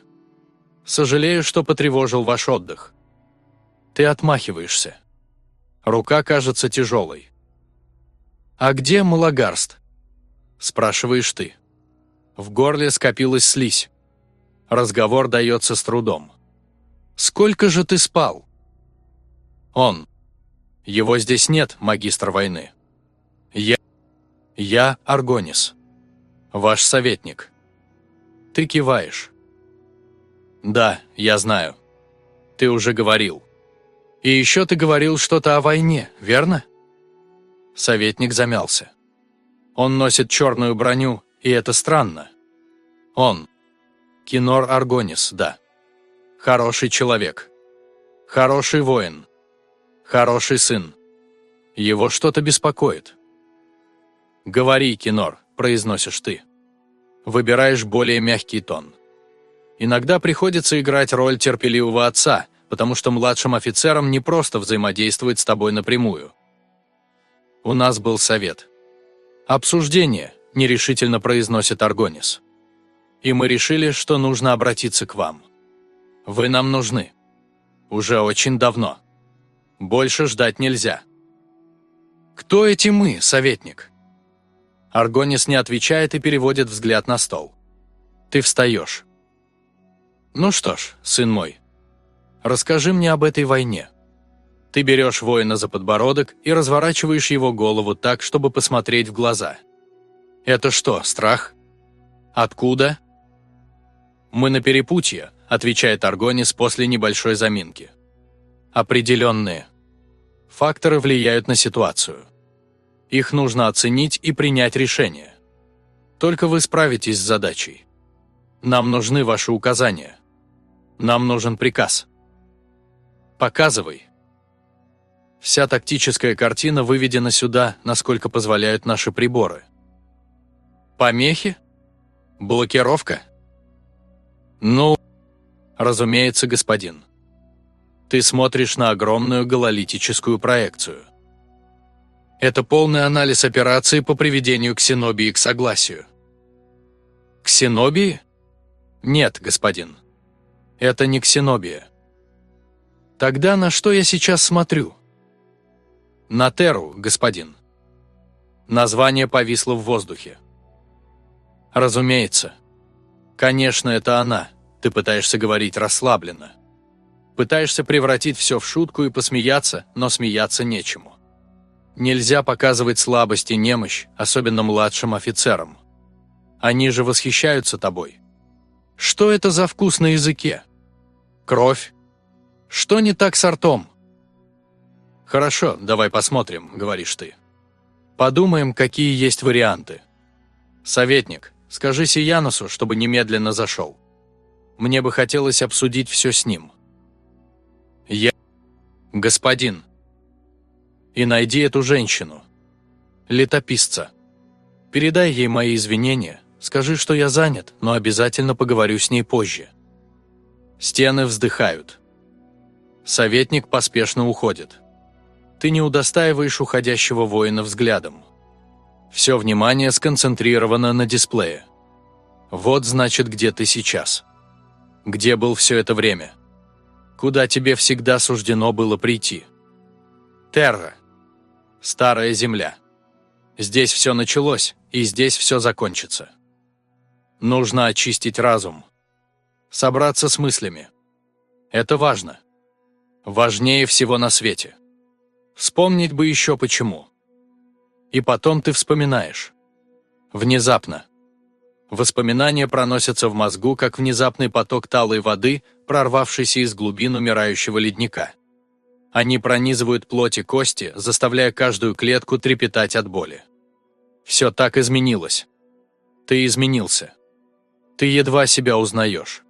Сожалею, что потревожил ваш отдых. Ты отмахиваешься. Рука кажется тяжелой. «А где Малагарст?» – спрашиваешь ты. В горле скопилась слизь. Разговор дается с трудом. «Сколько же ты спал?» «Он. Его здесь нет, магистр войны. Я... Я Аргонис. Ваш советник. Ты киваешь. Да, я знаю. Ты уже говорил. И еще ты говорил что-то о войне, верно?» Советник замялся. Он носит черную броню, и это странно. Он. Кинор Аргонис, да. Хороший человек. Хороший воин. Хороший сын. Его что-то беспокоит. «Говори, Кинор», – произносишь ты. Выбираешь более мягкий тон. Иногда приходится играть роль терпеливого отца, потому что младшим офицерам не просто взаимодействовать с тобой напрямую. У нас был совет. «Обсуждение», – нерешительно произносит Аргонис. «И мы решили, что нужно обратиться к вам. Вы нам нужны. Уже очень давно. Больше ждать нельзя». «Кто эти мы, советник?» Аргонис не отвечает и переводит взгляд на стол. «Ты встаешь». «Ну что ж, сын мой, расскажи мне об этой войне». Ты берешь воина за подбородок и разворачиваешь его голову так, чтобы посмотреть в глаза. «Это что, страх? Откуда?» «Мы на перепутье», – отвечает Аргонис после небольшой заминки. «Определенные. Факторы влияют на ситуацию. Их нужно оценить и принять решение. Только вы справитесь с задачей. Нам нужны ваши указания. Нам нужен приказ. Показывай». Вся тактическая картина выведена сюда, насколько позволяют наши приборы. Помехи? Блокировка? Ну, разумеется, господин. Ты смотришь на огромную гололитическую проекцию. Это полный анализ операции по приведению ксенобии к согласию. Ксенобии? Нет, господин. Это не ксенобия. Тогда на что я сейчас смотрю? На Теру, господин. Название повисло в воздухе. Разумеется. Конечно, это она. Ты пытаешься говорить расслабленно. Пытаешься превратить все в шутку и посмеяться, но смеяться нечему. Нельзя показывать слабость и немощь, особенно младшим офицерам. Они же восхищаются тобой. Что это за вкус на языке? Кровь? Что не так с ртом? «Хорошо, давай посмотрим», — говоришь ты. «Подумаем, какие есть варианты. Советник, скажи Сиянусу, чтобы немедленно зашел. Мне бы хотелось обсудить все с ним». «Я...» «Господин». И найди эту женщину. Летописца. Передай ей мои извинения, скажи, что я занят, но обязательно поговорю с ней позже. Стены вздыхают. Советник поспешно уходит. Ты не удостаиваешь уходящего воина взглядом. Все внимание сконцентрировано на дисплее. Вот значит, где ты сейчас. Где был все это время? Куда тебе всегда суждено было прийти? Терра. Старая земля. Здесь все началось, и здесь все закончится. Нужно очистить разум. Собраться с мыслями. Это важно. Важнее всего на свете. Вспомнить бы еще почему. И потом ты вспоминаешь. Внезапно. Воспоминания проносятся в мозгу, как внезапный поток талой воды, прорвавшийся из глубин умирающего ледника. Они пронизывают плоть и кости, заставляя каждую клетку трепетать от боли. Все так изменилось. Ты изменился. Ты едва себя узнаешь.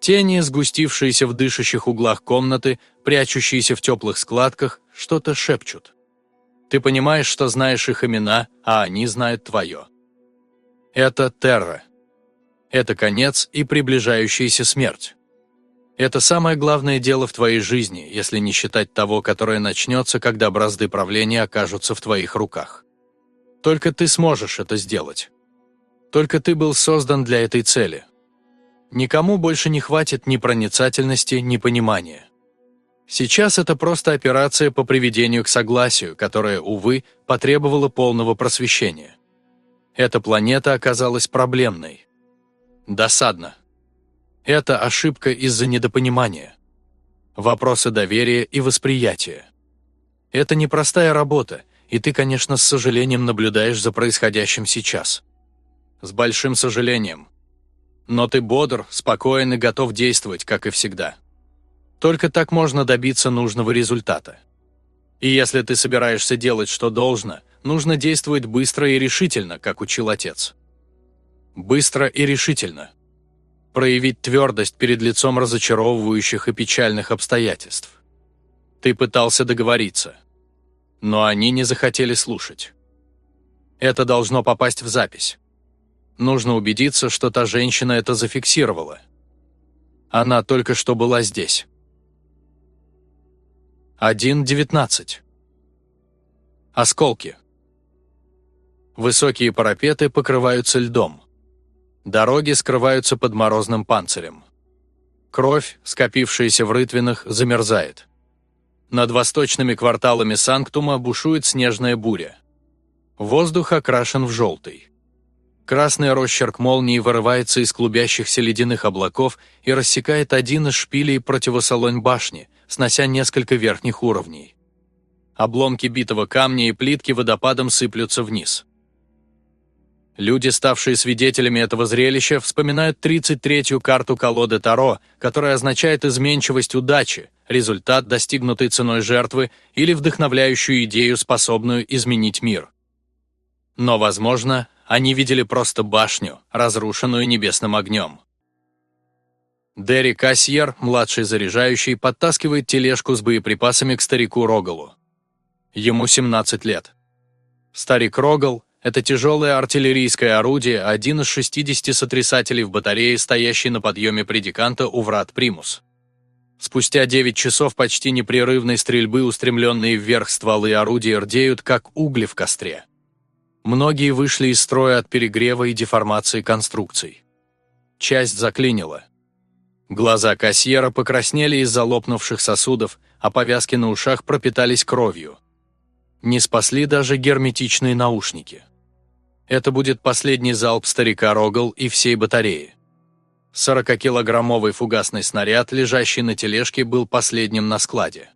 Тени, сгустившиеся в дышащих углах комнаты, прячущиеся в теплых складках, что-то шепчут. Ты понимаешь, что знаешь их имена, а они знают твое. Это терра. Это конец и приближающаяся смерть. Это самое главное дело в твоей жизни, если не считать того, которое начнется, когда бразды правления окажутся в твоих руках. Только ты сможешь это сделать. Только ты был создан для этой цели. Никому больше не хватит ни проницательности, ни понимания. Сейчас это просто операция по приведению к согласию, которая, увы, потребовала полного просвещения. Эта планета оказалась проблемной. Досадно. Это ошибка из-за недопонимания. Вопросы доверия и восприятия. Это непростая работа, и ты, конечно, с сожалением наблюдаешь за происходящим сейчас. С большим сожалением. Но ты бодр, спокоен и готов действовать, как и всегда. Только так можно добиться нужного результата. И если ты собираешься делать, что должно, нужно действовать быстро и решительно, как учил отец. Быстро и решительно проявить твердость перед лицом разочаровывающих и печальных обстоятельств. Ты пытался договориться, но они не захотели слушать. Это должно попасть в запись. Нужно убедиться, что та женщина это зафиксировала. Она только что была здесь. 1.19. Осколки. Высокие парапеты покрываются льдом. Дороги скрываются под морозным панцирем. Кровь, скопившаяся в рытвинах, замерзает. Над восточными кварталами Санктума бушует снежная буря. Воздух окрашен в желтый. Красный росчерк молнии вырывается из клубящихся ледяных облаков и рассекает один из шпилей противосолонь башни, снося несколько верхних уровней. Обломки битого камня и плитки водопадом сыплются вниз. Люди, ставшие свидетелями этого зрелища, вспоминают 33-ю карту колоды Таро, которая означает изменчивость удачи, результат, достигнутый ценой жертвы, или вдохновляющую идею, способную изменить мир. Но, возможно, они видели просто башню, разрушенную небесным огнем. Дерри Кассьер, младший заряжающий, подтаскивает тележку с боеприпасами к старику Рогалу. Ему 17 лет. Старик Рогал, это тяжелое артиллерийское орудие, один из 60 сотрясателей в батарее, стоящий на подъеме предиканта у врат Примус. Спустя 9 часов почти непрерывной стрельбы, устремленные вверх стволы орудия рдеют, как угли в костре. Многие вышли из строя от перегрева и деформации конструкций. Часть заклинила. Глаза кассиера покраснели из-за лопнувших сосудов, а повязки на ушах пропитались кровью. Не спасли даже герметичные наушники. Это будет последний залп старика Рогал и всей батареи. 40-килограммовый фугасный снаряд, лежащий на тележке, был последним на складе.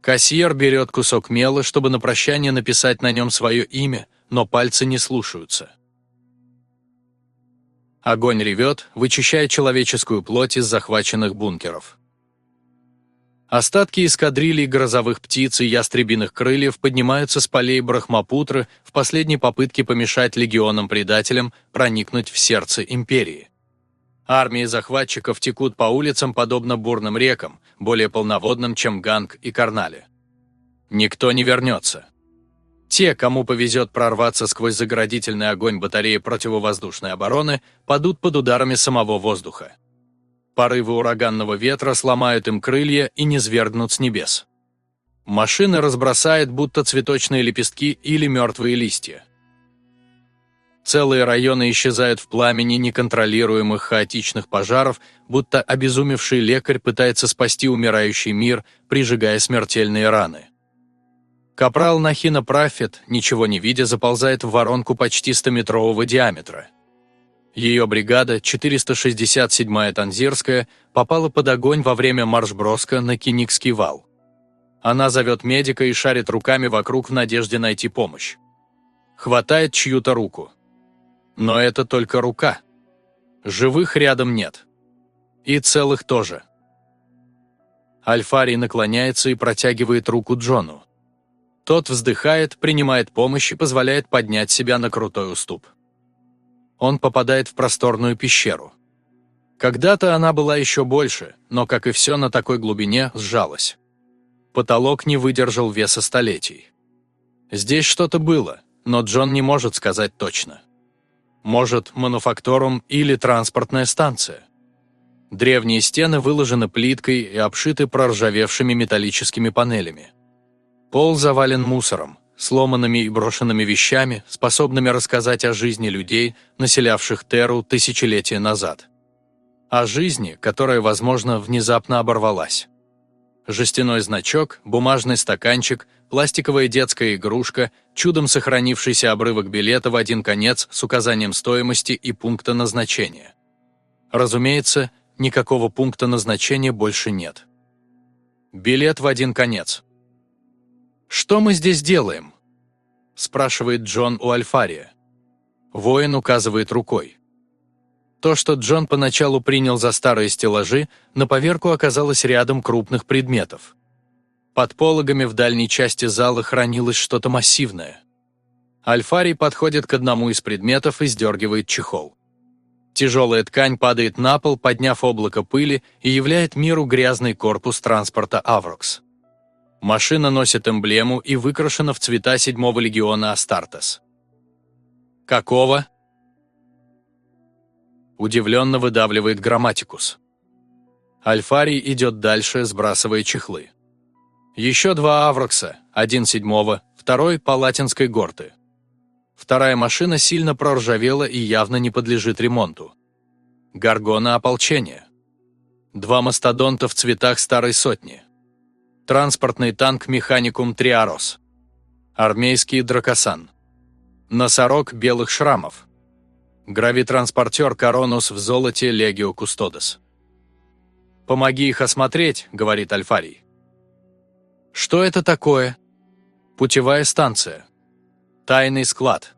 Кассиер берет кусок мела, чтобы на прощание написать на нем свое имя, но пальцы не слушаются. Огонь ревет, вычищая человеческую плоть из захваченных бункеров. Остатки эскадрилий грозовых птиц и ястребиных крыльев поднимаются с полей Брахмапутры в последней попытке помешать легионам-предателям проникнуть в сердце империи. Армии захватчиков текут по улицам подобно бурным рекам, более полноводным, чем Ганг и Карнале. Никто не вернется. Те, кому повезет прорваться сквозь заградительный огонь батареи противовоздушной обороны, падут под ударами самого воздуха. Порывы ураганного ветра сломают им крылья и не свергнут с небес. Машины разбросает, будто цветочные лепестки или мертвые листья. Целые районы исчезают в пламени неконтролируемых хаотичных пожаров, будто обезумевший лекарь пытается спасти умирающий мир, прижигая смертельные раны. Капрал Нахина Прафет, ничего не видя, заползает в воронку почти 100-метрового диаметра. Ее бригада, 467-я Танзирская, попала под огонь во время марш-броска на Киникский вал. Она зовет медика и шарит руками вокруг в надежде найти помощь. Хватает чью-то руку. Но это только рука. Живых рядом нет. И целых тоже. Альфарий наклоняется и протягивает руку Джону. Тот вздыхает, принимает помощь и позволяет поднять себя на крутой уступ. Он попадает в просторную пещеру. Когда-то она была еще больше, но, как и все на такой глубине, сжалась. Потолок не выдержал веса столетий. Здесь что-то было, но Джон не может сказать точно. Может, мануфакторум или транспортная станция. Древние стены выложены плиткой и обшиты проржавевшими металлическими панелями. Пол завален мусором, сломанными и брошенными вещами, способными рассказать о жизни людей, населявших Терру тысячелетия назад. О жизни, которая, возможно, внезапно оборвалась. Жестяной значок, бумажный стаканчик, пластиковая детская игрушка, чудом сохранившийся обрывок билета в один конец с указанием стоимости и пункта назначения. Разумеется, никакого пункта назначения больше нет. Билет в один конец. «Что мы здесь делаем?» – спрашивает Джон у Альфария. Воин указывает рукой. То, что Джон поначалу принял за старые стеллажи, на поверку оказалось рядом крупных предметов. Под пологами в дальней части зала хранилось что-то массивное. Альфарий подходит к одному из предметов и сдергивает чехол. Тяжелая ткань падает на пол, подняв облако пыли и являет миру грязный корпус транспорта «Аврокс». Машина носит эмблему и выкрашена в цвета 7-го легиона Астартес. «Какого?» Удивленно выдавливает грамматикус. Альфарий идет дальше, сбрасывая чехлы. Еще два Аврокса, один седьмого, второй по латинской горты. Вторая машина сильно проржавела и явно не подлежит ремонту. Гаргона ополчения. Два мастодонта в цветах старой сотни транспортный танк «Механикум Триарос», армейский «Дракосан», носорог белых шрамов, гравитранспортер «Коронус» в золоте «Легио Кустодес». «Помоги их осмотреть», — говорит Альфарий. «Что это такое?» «Путевая станция. Тайный склад.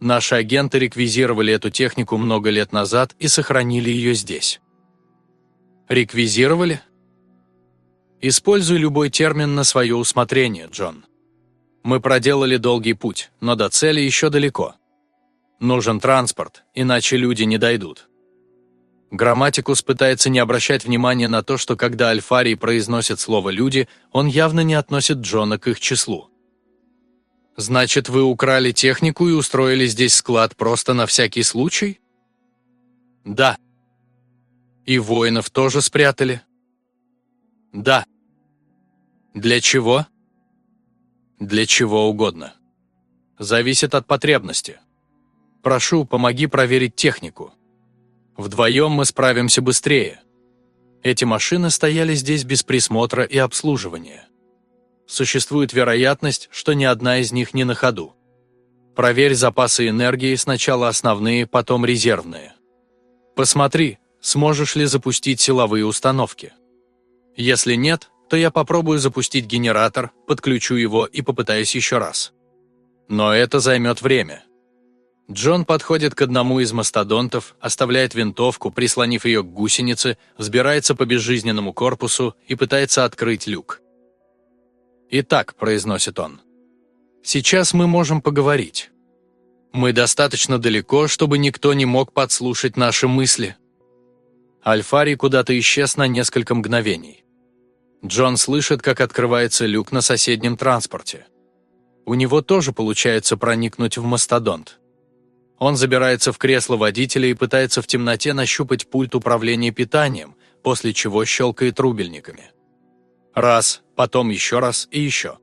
Наши агенты реквизировали эту технику много лет назад и сохранили ее здесь». «Реквизировали?» Используй любой термин на свое усмотрение, Джон. Мы проделали долгий путь, но до цели еще далеко. Нужен транспорт, иначе люди не дойдут. Грамматикус пытается не обращать внимания на то, что когда Альфарий произносит слово «люди», он явно не относит Джона к их числу. «Значит, вы украли технику и устроили здесь склад просто на всякий случай?» «Да». «И воинов тоже спрятали?» «Да». Для чего? Для чего угодно. Зависит от потребности. Прошу, помоги проверить технику. Вдвоем мы справимся быстрее. Эти машины стояли здесь без присмотра и обслуживания. Существует вероятность, что ни одна из них не на ходу. Проверь запасы энергии, сначала основные, потом резервные. Посмотри, сможешь ли запустить силовые установки. Если нет, то я попробую запустить генератор, подключу его и попытаюсь еще раз. Но это займет время. Джон подходит к одному из мастодонтов, оставляет винтовку, прислонив ее к гусенице, взбирается по безжизненному корпусу и пытается открыть люк. «Итак», — произносит он, — «сейчас мы можем поговорить. Мы достаточно далеко, чтобы никто не мог подслушать наши мысли». Альфари куда-то исчез на несколько мгновений. Джон слышит, как открывается люк на соседнем транспорте. У него тоже получается проникнуть в мастодонт. Он забирается в кресло водителя и пытается в темноте нащупать пульт управления питанием, после чего щелкает рубильниками. Раз, потом еще раз и еще.